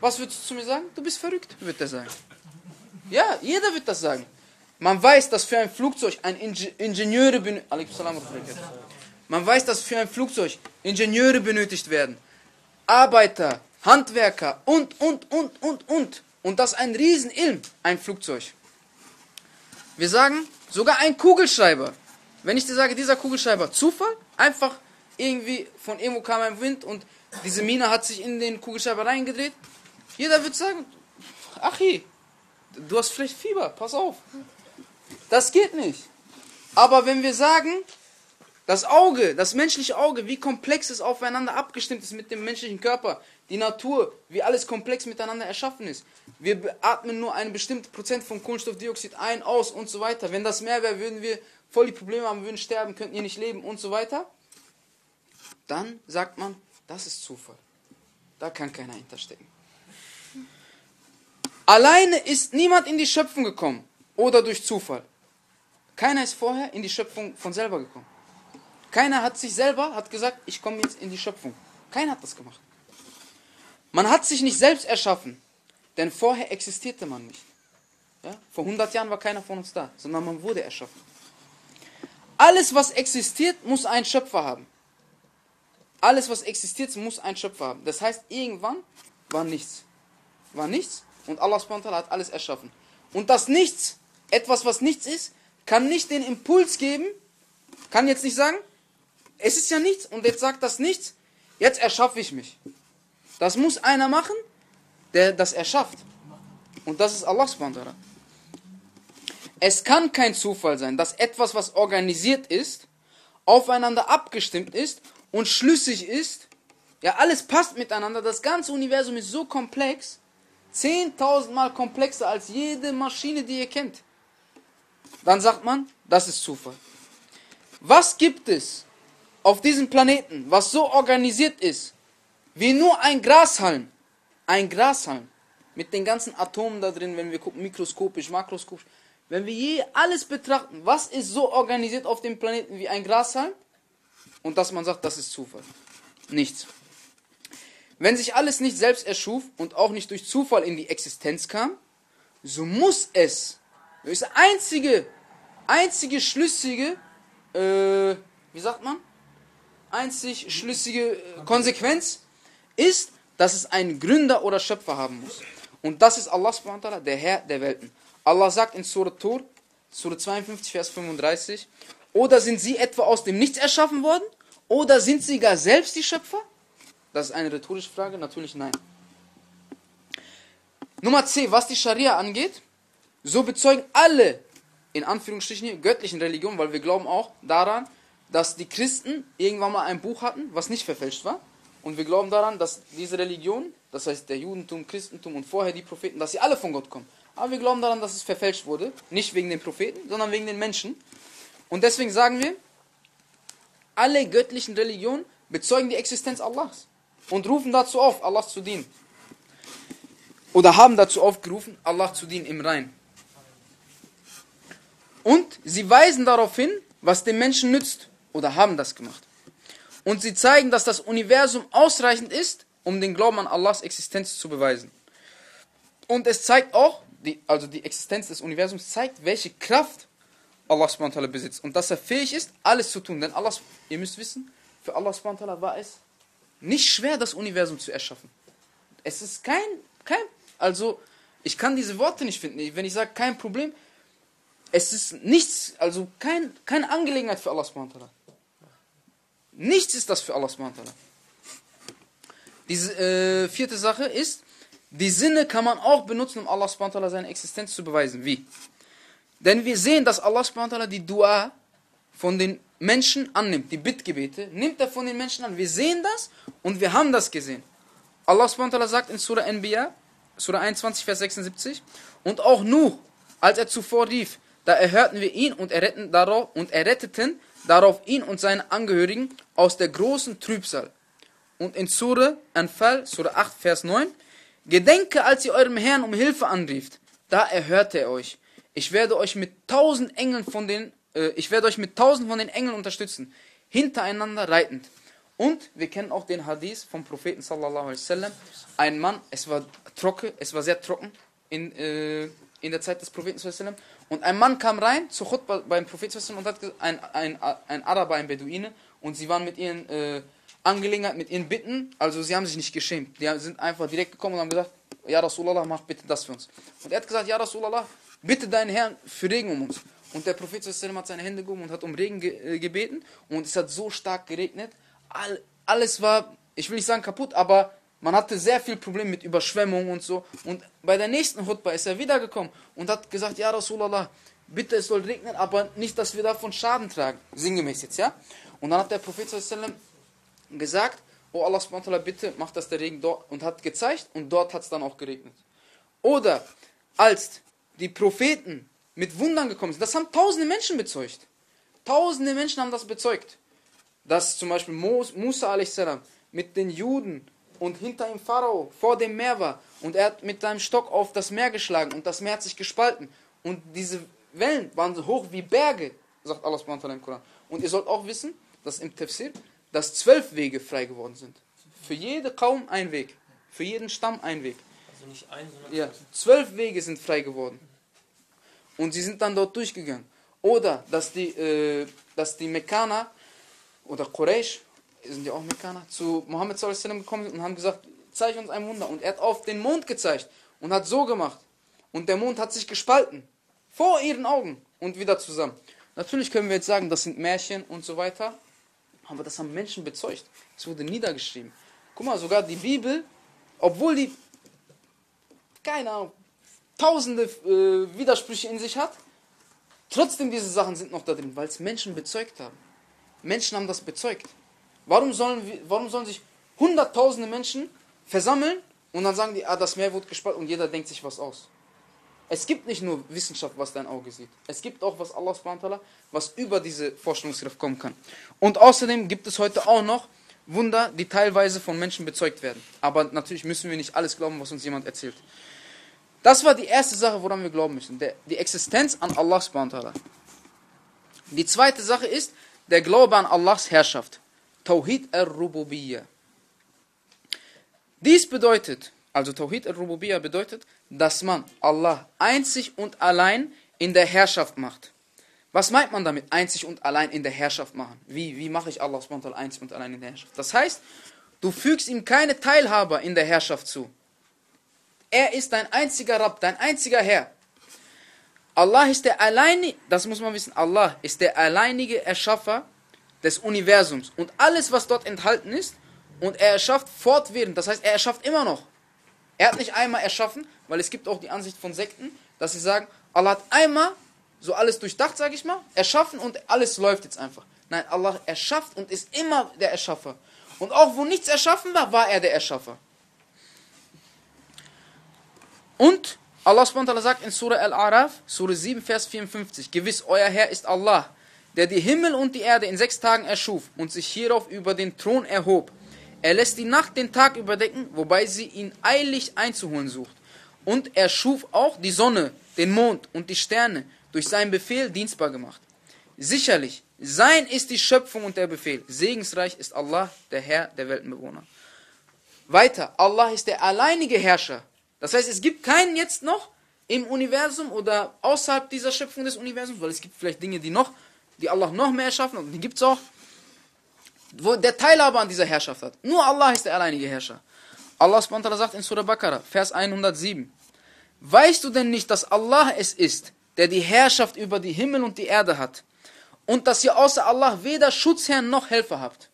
Was würdest du zu mir sagen? Du bist verrückt, wird er sagen. Ja, jeder wird das sagen. Man weiß, dass für ein Flugzeug ein Ingenieure Man weiß, dass für ein Flugzeug Ingenieure benötigt werden. Arbeiter, Handwerker und, und, und, und, und. Und das ein Riesenilm, ein Flugzeug. Wir sagen, sogar ein Kugelschreiber. Wenn ich dir sage, dieser Kugelschreiber, Zufall, einfach irgendwie von irgendwo kam ein Wind und diese Mine hat sich in den Kugelschreiber reingedreht. Jeder wird sagen, Achi, du hast vielleicht Fieber, pass auf. Das geht nicht. Aber wenn wir sagen, das Auge, das menschliche Auge, wie komplex es aufeinander abgestimmt ist mit dem menschlichen Körper, die Natur, wie alles komplex miteinander erschaffen ist. Wir atmen nur einen bestimmten Prozent von Kohlenstoffdioxid ein, aus und so weiter. Wenn das mehr wäre, würden wir voll die Probleme haben, würden sterben, könnten hier nicht leben und so weiter. Dann sagt man, das ist Zufall. Da kann keiner hinterstecken. Alleine ist niemand in die Schöpfung gekommen oder durch Zufall. Keiner ist vorher in die Schöpfung von selber gekommen. Keiner hat sich selber, hat gesagt, ich komme jetzt in die Schöpfung. Keiner hat das gemacht. Man hat sich nicht selbst erschaffen, denn vorher existierte man nicht. Ja? Vor 100 Jahren war keiner von uns da, sondern man wurde erschaffen. Alles, was existiert, muss einen Schöpfer haben. Alles, was existiert, muss einen Schöpfer haben. Das heißt, irgendwann war nichts. War nichts und Allah hat alles erschaffen. Und das Nichts, etwas, was nichts ist, kann nicht den Impuls geben, kann jetzt nicht sagen, es ist ja nichts und jetzt sagt das Nichts, jetzt erschaffe ich mich. Das muss einer machen, der das erschafft. Und das ist Allah Es kann kein Zufall sein, dass etwas, was organisiert ist, aufeinander abgestimmt ist und schlüssig ist. Ja, alles passt miteinander. Das ganze Universum ist so komplex, 10.000 Mal komplexer als jede Maschine, die ihr kennt. Dann sagt man, das ist Zufall. Was gibt es auf diesem Planeten, was so organisiert ist, wie nur ein Grashalm? Ein Grashalm. Mit den ganzen Atomen da drin, wenn wir gucken, mikroskopisch, makroskopisch. Wenn wir je alles betrachten, was ist so organisiert auf dem Planeten wie ein Grashalm? Und dass man sagt, das ist Zufall. Nichts. Wenn sich alles nicht selbst erschuf und auch nicht durch Zufall in die Existenz kam, so muss es, das ist die einzige, einzige schlüssige, äh, wie sagt man? Einzig schlüssige äh, Konsequenz ist, dass es einen Gründer oder Schöpfer haben muss. Und das ist Allah der Herr der Welten. Allah sagt in Surah Tur, Surah 52, Vers 35, oder sind sie etwa aus dem Nichts erschaffen worden? Oder sind sie gar selbst die Schöpfer? Das ist eine rhetorische Frage, natürlich nein. Nummer C, was die Scharia angeht, so bezeugen alle, in Anführungsstrichen hier, göttlichen Religionen, weil wir glauben auch daran, dass die Christen irgendwann mal ein Buch hatten, was nicht verfälscht war. Und wir glauben daran, dass diese Religion, das heißt der Judentum, Christentum und vorher die Propheten, dass sie alle von Gott kommen. Aber wir glauben daran, dass es verfälscht wurde. Nicht wegen den Propheten, sondern wegen den Menschen. Und deswegen sagen wir, alle göttlichen Religionen bezeugen die Existenz Allahs. Und rufen dazu auf, Allah zu dienen. Oder haben dazu aufgerufen, Allah zu dienen im Rein. Und sie weisen darauf hin, was dem Menschen nützt. Oder haben das gemacht. Und sie zeigen, dass das Universum ausreichend ist, um den Glauben an Allahs Existenz zu beweisen. Und es zeigt auch, die, also die Existenz des Universums zeigt, welche Kraft Allah subhanahu besitzt. Und dass er fähig ist, alles zu tun. Denn Allah, ihr müsst wissen, für Allah subhanahu war es nicht schwer, das Universum zu erschaffen. Es ist kein, kein, also ich kann diese Worte nicht finden. Wenn ich sage, kein Problem, es ist nichts, also kein, keine Angelegenheit für Allah subhanahu Nichts ist das für Allah subhanahu Diese äh, vierte Sache ist, die Sinne kann man auch benutzen, um Allah subhanahu seine Existenz zu beweisen. Wie? Denn wir sehen, dass Allah subhanahu die Dua von den Menschen annimmt, die Bittgebete, nimmt er von den Menschen an. Wir sehen das und wir haben das gesehen. Allah subhanahu sagt in Surah Anbiya, Surah 21, Vers 76, und auch Nuh, als er zuvor rief, da erhörten wir ihn und erretteten darauf, und erretteten darauf ihn und seine Angehörigen aus der großen Trübsal. Und in Surah Anfal, Surah 8, Vers 9, Gedenke, als ihr eurem Herrn um Hilfe anrieft, da erhörte er euch. Ich werde euch mit tausend Engeln von den, äh, ich werde euch mit tausend von den Engeln unterstützen, hintereinander reitend. Und wir kennen auch den Hadith vom Propheten sallallahu alaihi wasallam. Ein Mann, es war trocken, es war sehr trocken in, äh, in der Zeit des Propheten sallallahu alaihi wasallam. Und ein Mann kam rein zu Khutbah beim Propheten und hat ein, ein, ein Araber, ein Beduine, und sie waren mit ihren äh, Angelegenheiten, mit ihren Bitten, also sie haben sich nicht geschämt. Die sind einfach direkt gekommen und haben gesagt, Ja Rasulallah, mach bitte das für uns. Und er hat gesagt, Ja Rasulallah, bitte deinen Herrn für Regen um uns. Und der Prophet hat seine Hände gehoben und hat um Regen ge äh, gebeten. Und es hat so stark geregnet. All, alles war, ich will nicht sagen kaputt, aber man hatte sehr viel Probleme mit Überschwemmung und so. Und bei der nächsten Hutba ist er wiedergekommen und hat gesagt, ja Rasulallah, bitte es soll regnen, aber nicht, dass wir davon Schaden tragen. Sinngemäß jetzt, ja? Und dann hat der Prophet gesagt, oh Allah bitte mach das der Regen dort und hat gezeigt und dort hat es dann auch geregnet. Oder als die Propheten mit Wundern gekommen sind, das haben tausende Menschen bezeugt. Tausende Menschen haben das bezeugt. Dass zum Beispiel Musa a.s. mit den Juden und hinter ihm Pharao vor dem Meer war und er hat mit seinem Stock auf das Meer geschlagen und das Meer hat sich gespalten und diese Wellen waren so hoch wie Berge, sagt Allah im Koran. Und ihr sollt auch wissen, dass im Tafsir, dass zwölf Wege frei geworden sind. Für jede kaum ein Weg, für jeden Stamm ein Weg. Also nicht ein, sondern ja, zwölf Wege sind frei geworden. Und sie sind dann dort durchgegangen. Oder dass die, äh, dass die Mekkaner oder Quraysh sind ja auch Mekkaner, zu Mohammed gekommen und haben gesagt, zeig uns ein Wunder. Und er hat auf den Mond gezeigt und hat so gemacht. Und der Mond hat sich gespalten. Vor ihren Augen und wieder zusammen. Natürlich können wir jetzt sagen, das sind Märchen und so weiter. Aber das haben Menschen bezeugt. Es wurde niedergeschrieben. Guck mal, sogar die Bibel, obwohl die, keine Ahnung, tausende äh, Widersprüche in sich hat, trotzdem diese Sachen sind noch da drin, weil es Menschen bezeugt haben. Menschen haben das bezeugt. Warum sollen, warum sollen sich hunderttausende Menschen versammeln und dann sagen die, ah, das Meer wurde gespalten und jeder denkt sich was aus. Es gibt nicht nur Wissenschaft, was dein Auge sieht. Es gibt auch was Allah subhanahu was über diese Vorstellungskraft kommen kann. Und außerdem gibt es heute auch noch Wunder, die teilweise von Menschen bezeugt werden. Aber natürlich müssen wir nicht alles glauben, was uns jemand erzählt. Das war die erste Sache, woran wir glauben müssen. Der, die Existenz an Allah subhanahu Die zweite Sache ist der Glaube an Allahs Herrschaft. Tawhid al-Rububiyya. Dies bedeutet, also Tawhid al-Rububiyya bedeutet, dass man Allah einzig und allein in der Herrschaft macht. Was meint man damit, einzig und allein in der Herrschaft machen? Wie, wie mache ich Allah einzig und allein in der Herrschaft? Das heißt, du fügst ihm keine Teilhaber in der Herrschaft zu. Er ist dein einziger Rabb, dein einziger Herr. Allah ist der alleinige, das muss man wissen, Allah ist der alleinige Erschaffer des Universums und alles, was dort enthalten ist, und er erschafft fortwährend, das heißt, er erschafft immer noch. Er hat nicht einmal erschaffen, weil es gibt auch die Ansicht von Sekten, dass sie sagen, Allah hat einmal so alles durchdacht, sage ich mal, erschaffen und alles läuft jetzt einfach. Nein, Allah erschafft und ist immer der Erschaffer. Und auch wo nichts erschaffen war, war er der Erschaffer. Und Allah sagt in Surah Al-Araf, Surah 7, Vers 54, Gewiss, euer Herr ist Allah, der die Himmel und die Erde in sechs Tagen erschuf und sich hierauf über den Thron erhob. Er lässt die Nacht den Tag überdecken, wobei sie ihn eilig einzuholen sucht. Und er schuf auch die Sonne, den Mond und die Sterne, durch seinen Befehl dienstbar gemacht. Sicherlich, sein ist die Schöpfung und der Befehl. Segensreich ist Allah, der Herr der Weltenbewohner. Weiter, Allah ist der alleinige Herrscher. Das heißt, es gibt keinen jetzt noch im Universum oder außerhalb dieser Schöpfung des Universums, weil es gibt vielleicht Dinge, die noch, die Allah noch mehr erschaffen und die gibt es auch, wo der Teilhaber an dieser Herrschaft hat. Nur Allah ist der alleinige Herrscher. Allah sagt in Surah Baqarah, Vers 107, Weißt du denn nicht, dass Allah es ist, der die Herrschaft über die Himmel und die Erde hat und dass ihr außer Allah weder Schutzherrn noch Helfer habt?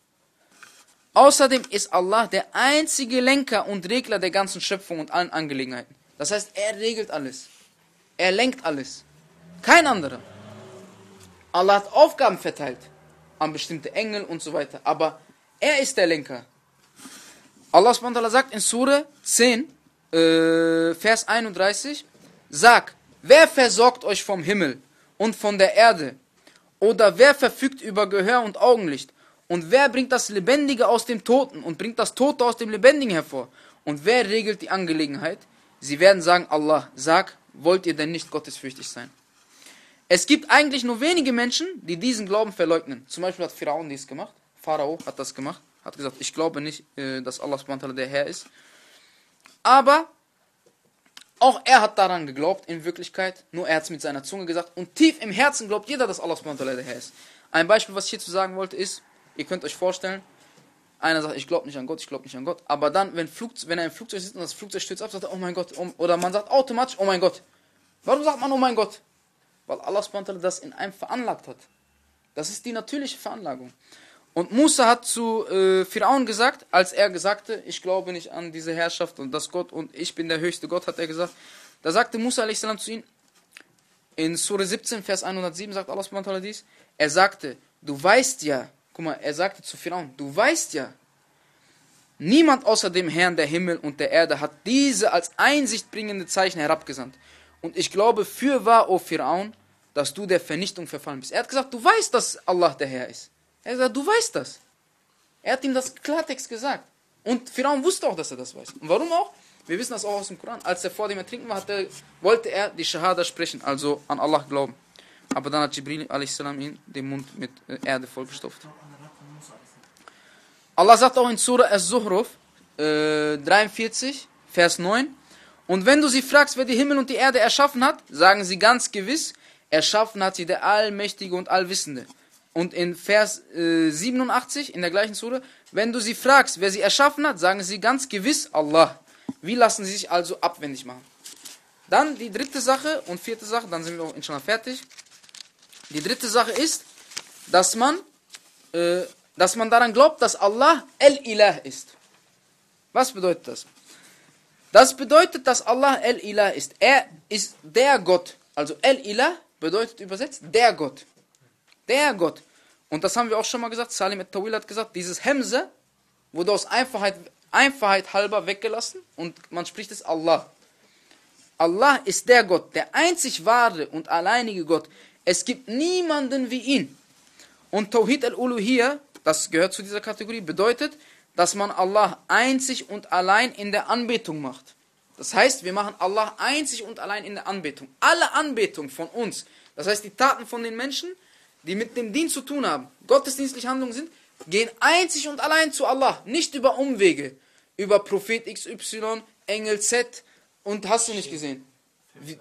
Außerdem ist Allah der einzige Lenker und Regler der ganzen Schöpfung und allen Angelegenheiten. Das heißt, er regelt alles. Er lenkt alles. Kein anderer. Allah hat Aufgaben verteilt an bestimmte Engel und so weiter. Aber er ist der Lenker. Allah sagt in Surah 10, äh, Vers 31, Sag, wer versorgt euch vom Himmel und von der Erde? Oder wer verfügt über Gehör und Augenlicht? Und wer bringt das Lebendige aus dem Toten und bringt das Tote aus dem Lebendigen hervor? Und wer regelt die Angelegenheit? Sie werden sagen, Allah, sag, wollt ihr denn nicht gottesfürchtig sein? Es gibt eigentlich nur wenige Menschen, die diesen Glauben verleugnen. Zum Beispiel hat Pharaon dies gemacht. Pharao hat das gemacht. Hat gesagt, ich glaube nicht, äh, dass Allah der Herr ist. Aber auch er hat daran geglaubt, in Wirklichkeit. Nur er hat es mit seiner Zunge gesagt. Und tief im Herzen glaubt jeder, dass Allah der Herr ist. Ein Beispiel, was ich hierzu sagen wollte, ist, Ihr könnt euch vorstellen, einer sagt, ich glaube nicht an Gott, ich glaube nicht an Gott. Aber dann, wenn, Flug, wenn er im Flugzeug sitzt und das Flugzeug stürzt ab, sagt er, oh mein Gott. Oder man sagt automatisch, oh mein Gott. Warum sagt man, oh mein Gott? Weil Allah das in einem veranlagt hat. Das ist die natürliche Veranlagung. Und Musa hat zu äh, Firaun gesagt, als er sagte, ich glaube nicht an diese Herrschaft und das Gott und ich bin der höchste Gott, hat er gesagt. Da sagte Musa a.s. zu ihm, in Surah 17, Vers 107 sagt Allah dies, er sagte, du weißt ja, Guck mal, er sagte zu Firaun, du weißt ja, niemand außer dem Herrn der Himmel und der Erde hat diese als einsichtbringende Zeichen herabgesandt. Und ich glaube für wahr, o Firaun, dass du der Vernichtung verfallen bist. Er hat gesagt, du weißt, dass Allah der Herr ist. Er hat gesagt, du weißt das. Er hat ihm das Klartext gesagt. Und Firaun wusste auch, dass er das weiß. Und warum auch? Wir wissen das auch aus dem Koran. Als er vor dem Ertrinken war, er, wollte er die Shahada sprechen, also an Allah glauben. Aber dann hat Jibril a.s. ihn den Mund mit äh, Erde vollgestopft. Allah sagt auch in Surah As-Zuhruf äh, 43, Vers 9, Und wenn du sie fragst, wer die Himmel und die Erde erschaffen hat, sagen sie ganz gewiss, erschaffen hat sie der Allmächtige und Allwissende. Und in Vers äh, 87, in der gleichen Surah, wenn du sie fragst, wer sie erschaffen hat, sagen sie ganz gewiss Allah. Wie lassen sie sich also abwendig machen? Dann die dritte Sache und vierte Sache, dann sind wir auch inshallah fertig. Die dritte Sache ist, dass man, äh, dass man daran glaubt, dass Allah El-Ilah ist. Was bedeutet das? Das bedeutet, dass Allah El-Ilah ist. Er ist der Gott. Also El-Ilah bedeutet übersetzt der Gott. Der Gott. Und das haben wir auch schon mal gesagt. Salim et-Tawil hat gesagt, dieses Hemse wurde aus Einfachheit, Einfachheit halber weggelassen und man spricht es Allah. Allah ist der Gott, der einzig wahre und alleinige Gott. Es gibt niemanden wie ihn. Und Tawhid al-Uluhiyya, das gehört zu dieser Kategorie, bedeutet, dass man Allah einzig und allein in der Anbetung macht. Das heißt, wir machen Allah einzig und allein in der Anbetung. Alle Anbetung von uns, das heißt die Taten von den Menschen, die mit dem Dienst zu tun haben, gottesdienstliche Handlungen sind, gehen einzig und allein zu Allah, nicht über Umwege, über Prophet XY, Engel Z und hast du nicht gesehen.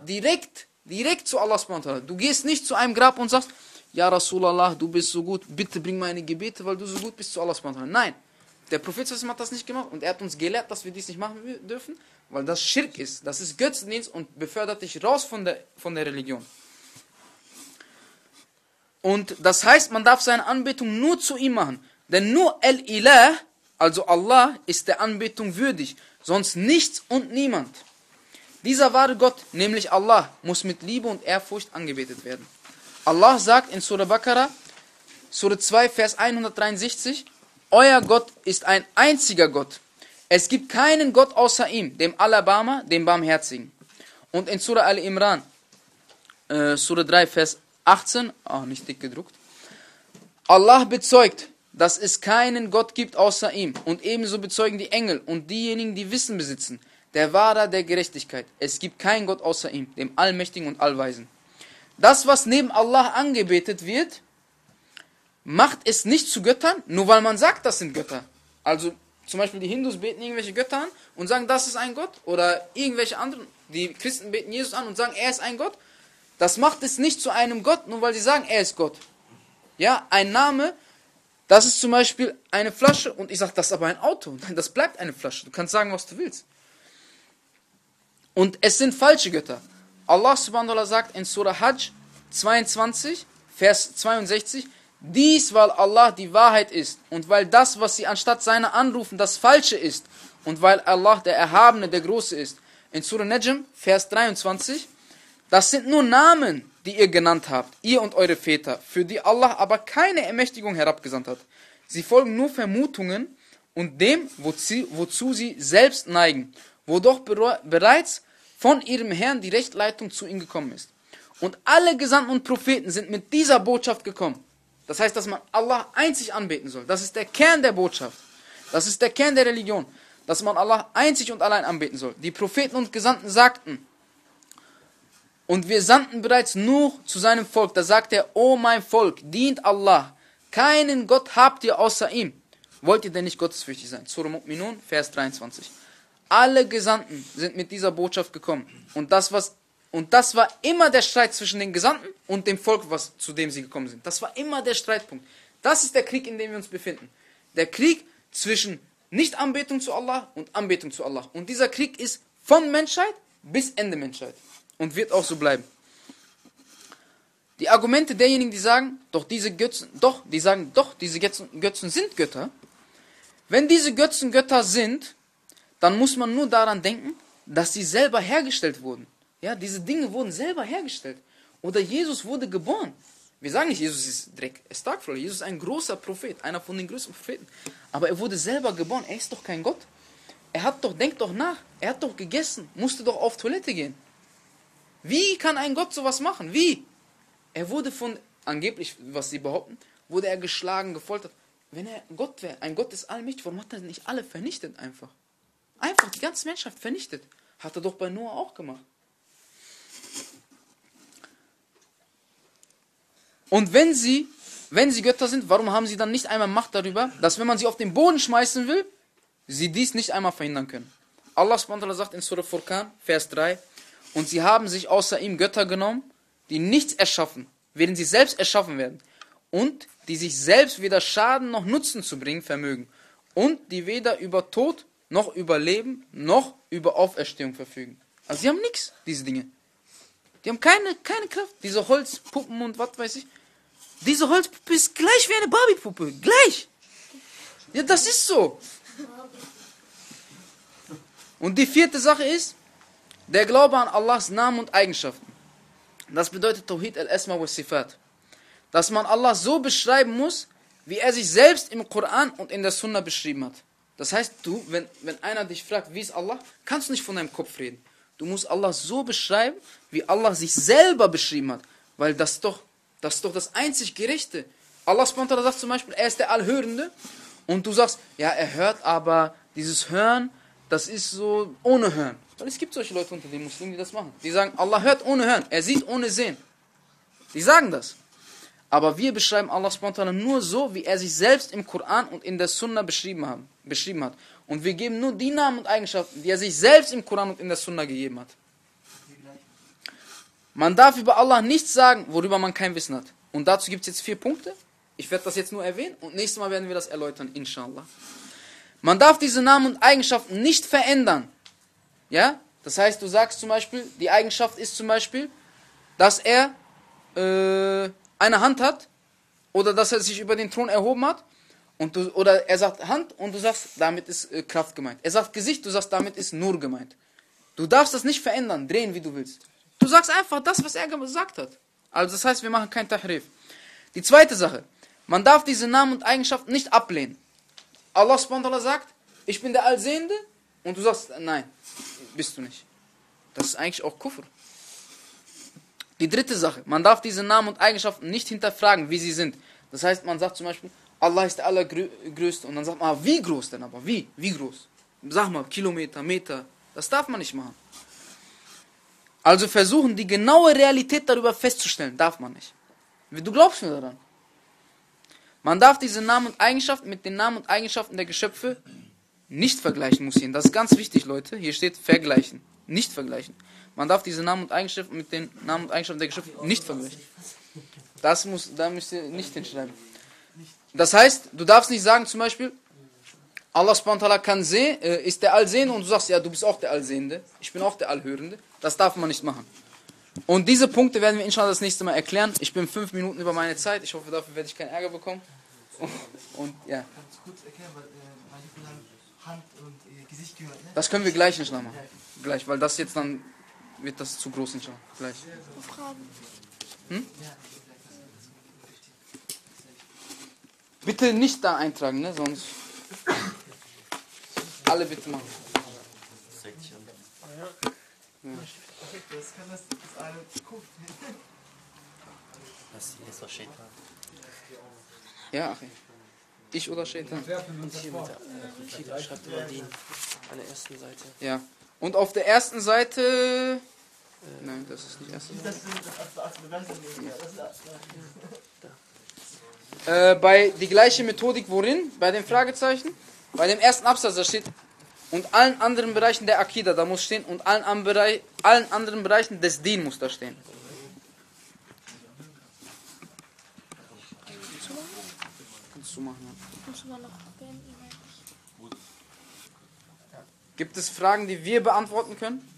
Direkt Direkt zu Allah Du gehst nicht zu einem Grab und sagst, Ja Rasulallah, du bist so gut, bitte bring meine Gebete, weil du so gut bist zu Allah Nein, der Prophet hat das nicht gemacht und er hat uns gelehrt, dass wir dies nicht machen dürfen, weil das Schirk ist, das ist Götzendienst und befördert dich raus von der, von der Religion. Und das heißt, man darf seine Anbetung nur zu ihm machen. Denn nur El-Ilah, also Allah, ist der Anbetung würdig. Sonst nichts und niemand. Dieser wahre Gott, nämlich Allah, muss mit Liebe und Ehrfurcht angebetet werden. Allah sagt in Surah Baqarah, Surah 2, Vers 163, euer Gott ist ein einziger Gott. Es gibt keinen Gott außer ihm, dem Alabama, dem Barmherzigen. Und in Surah Al-Imran, äh, Surah 3, Vers 18, auch nicht dick gedruckt, Allah bezeugt, dass es keinen Gott gibt außer ihm. Und ebenso bezeugen die Engel und diejenigen, die Wissen besitzen, der Wahrer der Gerechtigkeit. Es gibt keinen Gott außer ihm, dem Allmächtigen und Allweisen. Das, was neben Allah angebetet wird, macht es nicht zu Göttern, nur weil man sagt, das sind Götter. Also zum Beispiel die Hindus beten irgendwelche Götter an und sagen, das ist ein Gott. Oder irgendwelche anderen, die Christen beten Jesus an und sagen, er ist ein Gott. Das macht es nicht zu einem Gott, nur weil sie sagen, er ist Gott. Ja, ein Name, das ist zum Beispiel eine Flasche und ich sage, das ist aber ein Auto. Nein, das bleibt eine Flasche. Du kannst sagen, was du willst. Und es sind falsche Götter. Allah subhanahu wa ta'ala sagt in Surah Hajj 22, Vers 62, dies, weil Allah die Wahrheit ist und weil das, was sie anstatt seiner anrufen, das Falsche ist und weil Allah der Erhabene, der Große ist. In Surah Najm, Vers 23, das sind nur Namen, die ihr genannt habt, ihr und eure Väter, für die Allah aber keine Ermächtigung herabgesandt hat. Sie folgen nur Vermutungen und dem, wozu, wozu sie selbst neigen, wo doch bereits von ihrem Herrn die Rechtleitung zu ihnen gekommen ist. Und alle Gesandten und Propheten sind mit dieser Botschaft gekommen. Das heißt, dass man Allah einzig anbeten soll. Das ist der Kern der Botschaft. Das ist der Kern der Religion. Dass man Allah einzig und allein anbeten soll. Die Propheten und Gesandten sagten, und wir sandten bereits nur zu seinem Volk. Da sagt er, O mein Volk, dient Allah. Keinen Gott habt ihr außer ihm. Wollt ihr denn nicht gottesfürchtig sein? Surah Mu'minun, Vers 23. Alle Gesandten sind mit dieser Botschaft gekommen. Und das, was und das war immer der Streit zwischen den Gesandten und dem Volk, was, zu dem sie gekommen sind. Das war immer der Streitpunkt. Das ist der Krieg, in dem wir uns befinden. Der Krieg zwischen Nicht-Anbetung zu Allah und Anbetung zu Allah. Und dieser Krieg ist von Menschheit bis Ende Menschheit. Und wird auch so bleiben. Die Argumente derjenigen, die sagen, doch diese Götzen, doch, die sagen, doch, diese Götzen, Götzen sind Götter. Wenn diese Götzen Götter sind, dann muss man nur daran denken, dass sie selber hergestellt wurden. Ja, diese Dinge wurden selber hergestellt. Oder Jesus wurde geboren. Wir sagen nicht, Jesus ist Dreck. Er ist tagvoll. Jesus ist ein großer Prophet, einer von den größten Propheten. Aber er wurde selber geboren. Er ist doch kein Gott. Er hat doch, denkt doch nach. Er hat doch gegessen, musste doch auf Toilette gehen. Wie kann ein Gott sowas machen? Wie? Er wurde von, angeblich, was sie behaupten, wurde er geschlagen, gefoltert. Wenn er Gott wäre, ein Gott ist allmächtig, warum hat er nicht alle vernichtet einfach? Einfach die ganze Menschheit vernichtet. Hat er doch bei Noah auch gemacht. Und wenn sie, wenn sie Götter sind, warum haben sie dann nicht einmal Macht darüber, dass wenn man sie auf den Boden schmeißen will, sie dies nicht einmal verhindern können? Allah sagt in Surah Furqan, Vers 3, und sie haben sich außer ihm Götter genommen, die nichts erschaffen, während sie selbst erschaffen werden, und die sich selbst weder Schaden noch Nutzen zu bringen vermögen, und die weder über Tod noch über Leben noch über Auferstehung verfügen. Also sie haben nichts, diese Dinge. Die haben keine, keine Kraft. Diese Holzpuppen und was weiß ich. Diese Holzpuppe ist gleich wie eine Barbiepuppe. Gleich. Ja, das ist so. Und die vierte Sache ist, der Glaube an Allahs Namen und Eigenschaften. Das bedeutet Tawhid al-Asma wa Sifat. Dass man Allah so beschreiben muss, wie er sich selbst im Koran und in der Sunna beschrieben hat. Das heißt, du, wenn, wenn einer dich fragt, wie ist Allah, kannst du nicht von deinem Kopf reden. Du musst Allah so beschreiben, wie Allah sich selber beschrieben hat. Weil das doch, das ist doch das einzig Gerechte. Allah sagt zum Beispiel, er ist der Allhörende. Und du sagst, ja, er hört, aber dieses Hören, das ist so ohne Hören. Weil es gibt solche Leute unter den Muslimen, die das machen. Die sagen, Allah hört ohne Hören, er sieht ohne Sehen. Die sagen das. Aber wir beschreiben Allah spontan nur so, wie er sich selbst im Koran und in der Sunna beschrieben, haben, beschrieben hat. Und wir geben nur die Namen und Eigenschaften, die er sich selbst im Koran und in der Sunna gegeben hat. Man darf über Allah nichts sagen, worüber man kein Wissen hat. Und dazu gibt es jetzt vier Punkte. Ich werde das jetzt nur erwähnen und nächstes Mal werden wir das erläutern, inshallah. Man darf diese Namen und Eigenschaften nicht verändern. Ja? Das heißt, du sagst zum Beispiel, die Eigenschaft ist zum Beispiel, dass er äh, eine Hand hat oder dass er sich über den Thron erhoben hat und du, oder er sagt Hand und du sagst, damit ist äh, Kraft gemeint. Er sagt Gesicht, du sagst, damit ist nur gemeint. Du darfst das nicht verändern, drehen, wie du willst. Du sagst einfach das, was er gesagt hat. Also das heißt, wir machen kein Tahrif. Die zweite Sache, man darf diese Namen und Eigenschaften nicht ablehnen. Allah subhanahu sagt, ich bin der Allsehende und du sagst, nein, bist du nicht. Das ist eigentlich auch Kufr. Die dritte Sache, man darf diese Namen und Eigenschaften nicht hinterfragen, wie sie sind. Das heißt, man sagt zum Beispiel, Allah ist der Allergrößte und dann sagt man, ah, wie groß denn aber? Wie? Wie groß? Sag mal, Kilometer, Meter. Das darf man nicht machen. Also versuchen, die genaue Realität darüber festzustellen, darf man nicht. Du glaubst mir daran. Man darf diese Namen und Eigenschaften mit den Namen und Eigenschaften der Geschöpfe nicht vergleichen, muss hier. Das ist ganz wichtig, Leute. Hier steht vergleichen, nicht vergleichen. Man darf diese Namen und Eigenschaften mit den Namen und Eigenschaften der Geschöpfe nicht vergleichen. Das muss, da müsst ihr nicht hinschreiben. Das heißt, du darfst nicht sagen, zum Beispiel, Allah subhanahu kann sehen, äh, ist der Allsehende und du sagst, ja, du bist auch der Allsehende, ich bin auch der Allhörende. Das darf man nicht machen. Und diese Punkte werden wir inshallah das nächste Mal erklären. Ich bin fünf Minuten über meine Zeit. Ich hoffe, dafür werde ich keinen Ärger bekommen. Und, ja. Und Gesicht gehört, ne? Das können wir gleich inshallah machen. Gleich, weil das jetzt dann wird das zu groß inshallah. Gleich. Hm? Bitte nicht da eintragen, ne? Sonst. Alle bitte machen. Ja. Das kann das, das eine guckt. Das ist doch Shaitan. Ja, okay. Ich oder Shaitan? Und hier mit der äh, schreibt über den an der ersten Seite. Ja. Und auf der ersten Seite. Äh, Nein, das ist nicht erste Seite. Äh, bei die gleiche Methodik worin? Bei den Fragezeichen? Bei dem ersten Absatz, da steht und allen anderen Bereichen der Akida, da muss stehen, und allen, allen anderen Bereichen des Din muss da stehen. Kannst du machen. Gibt es Fragen, die wir beantworten können?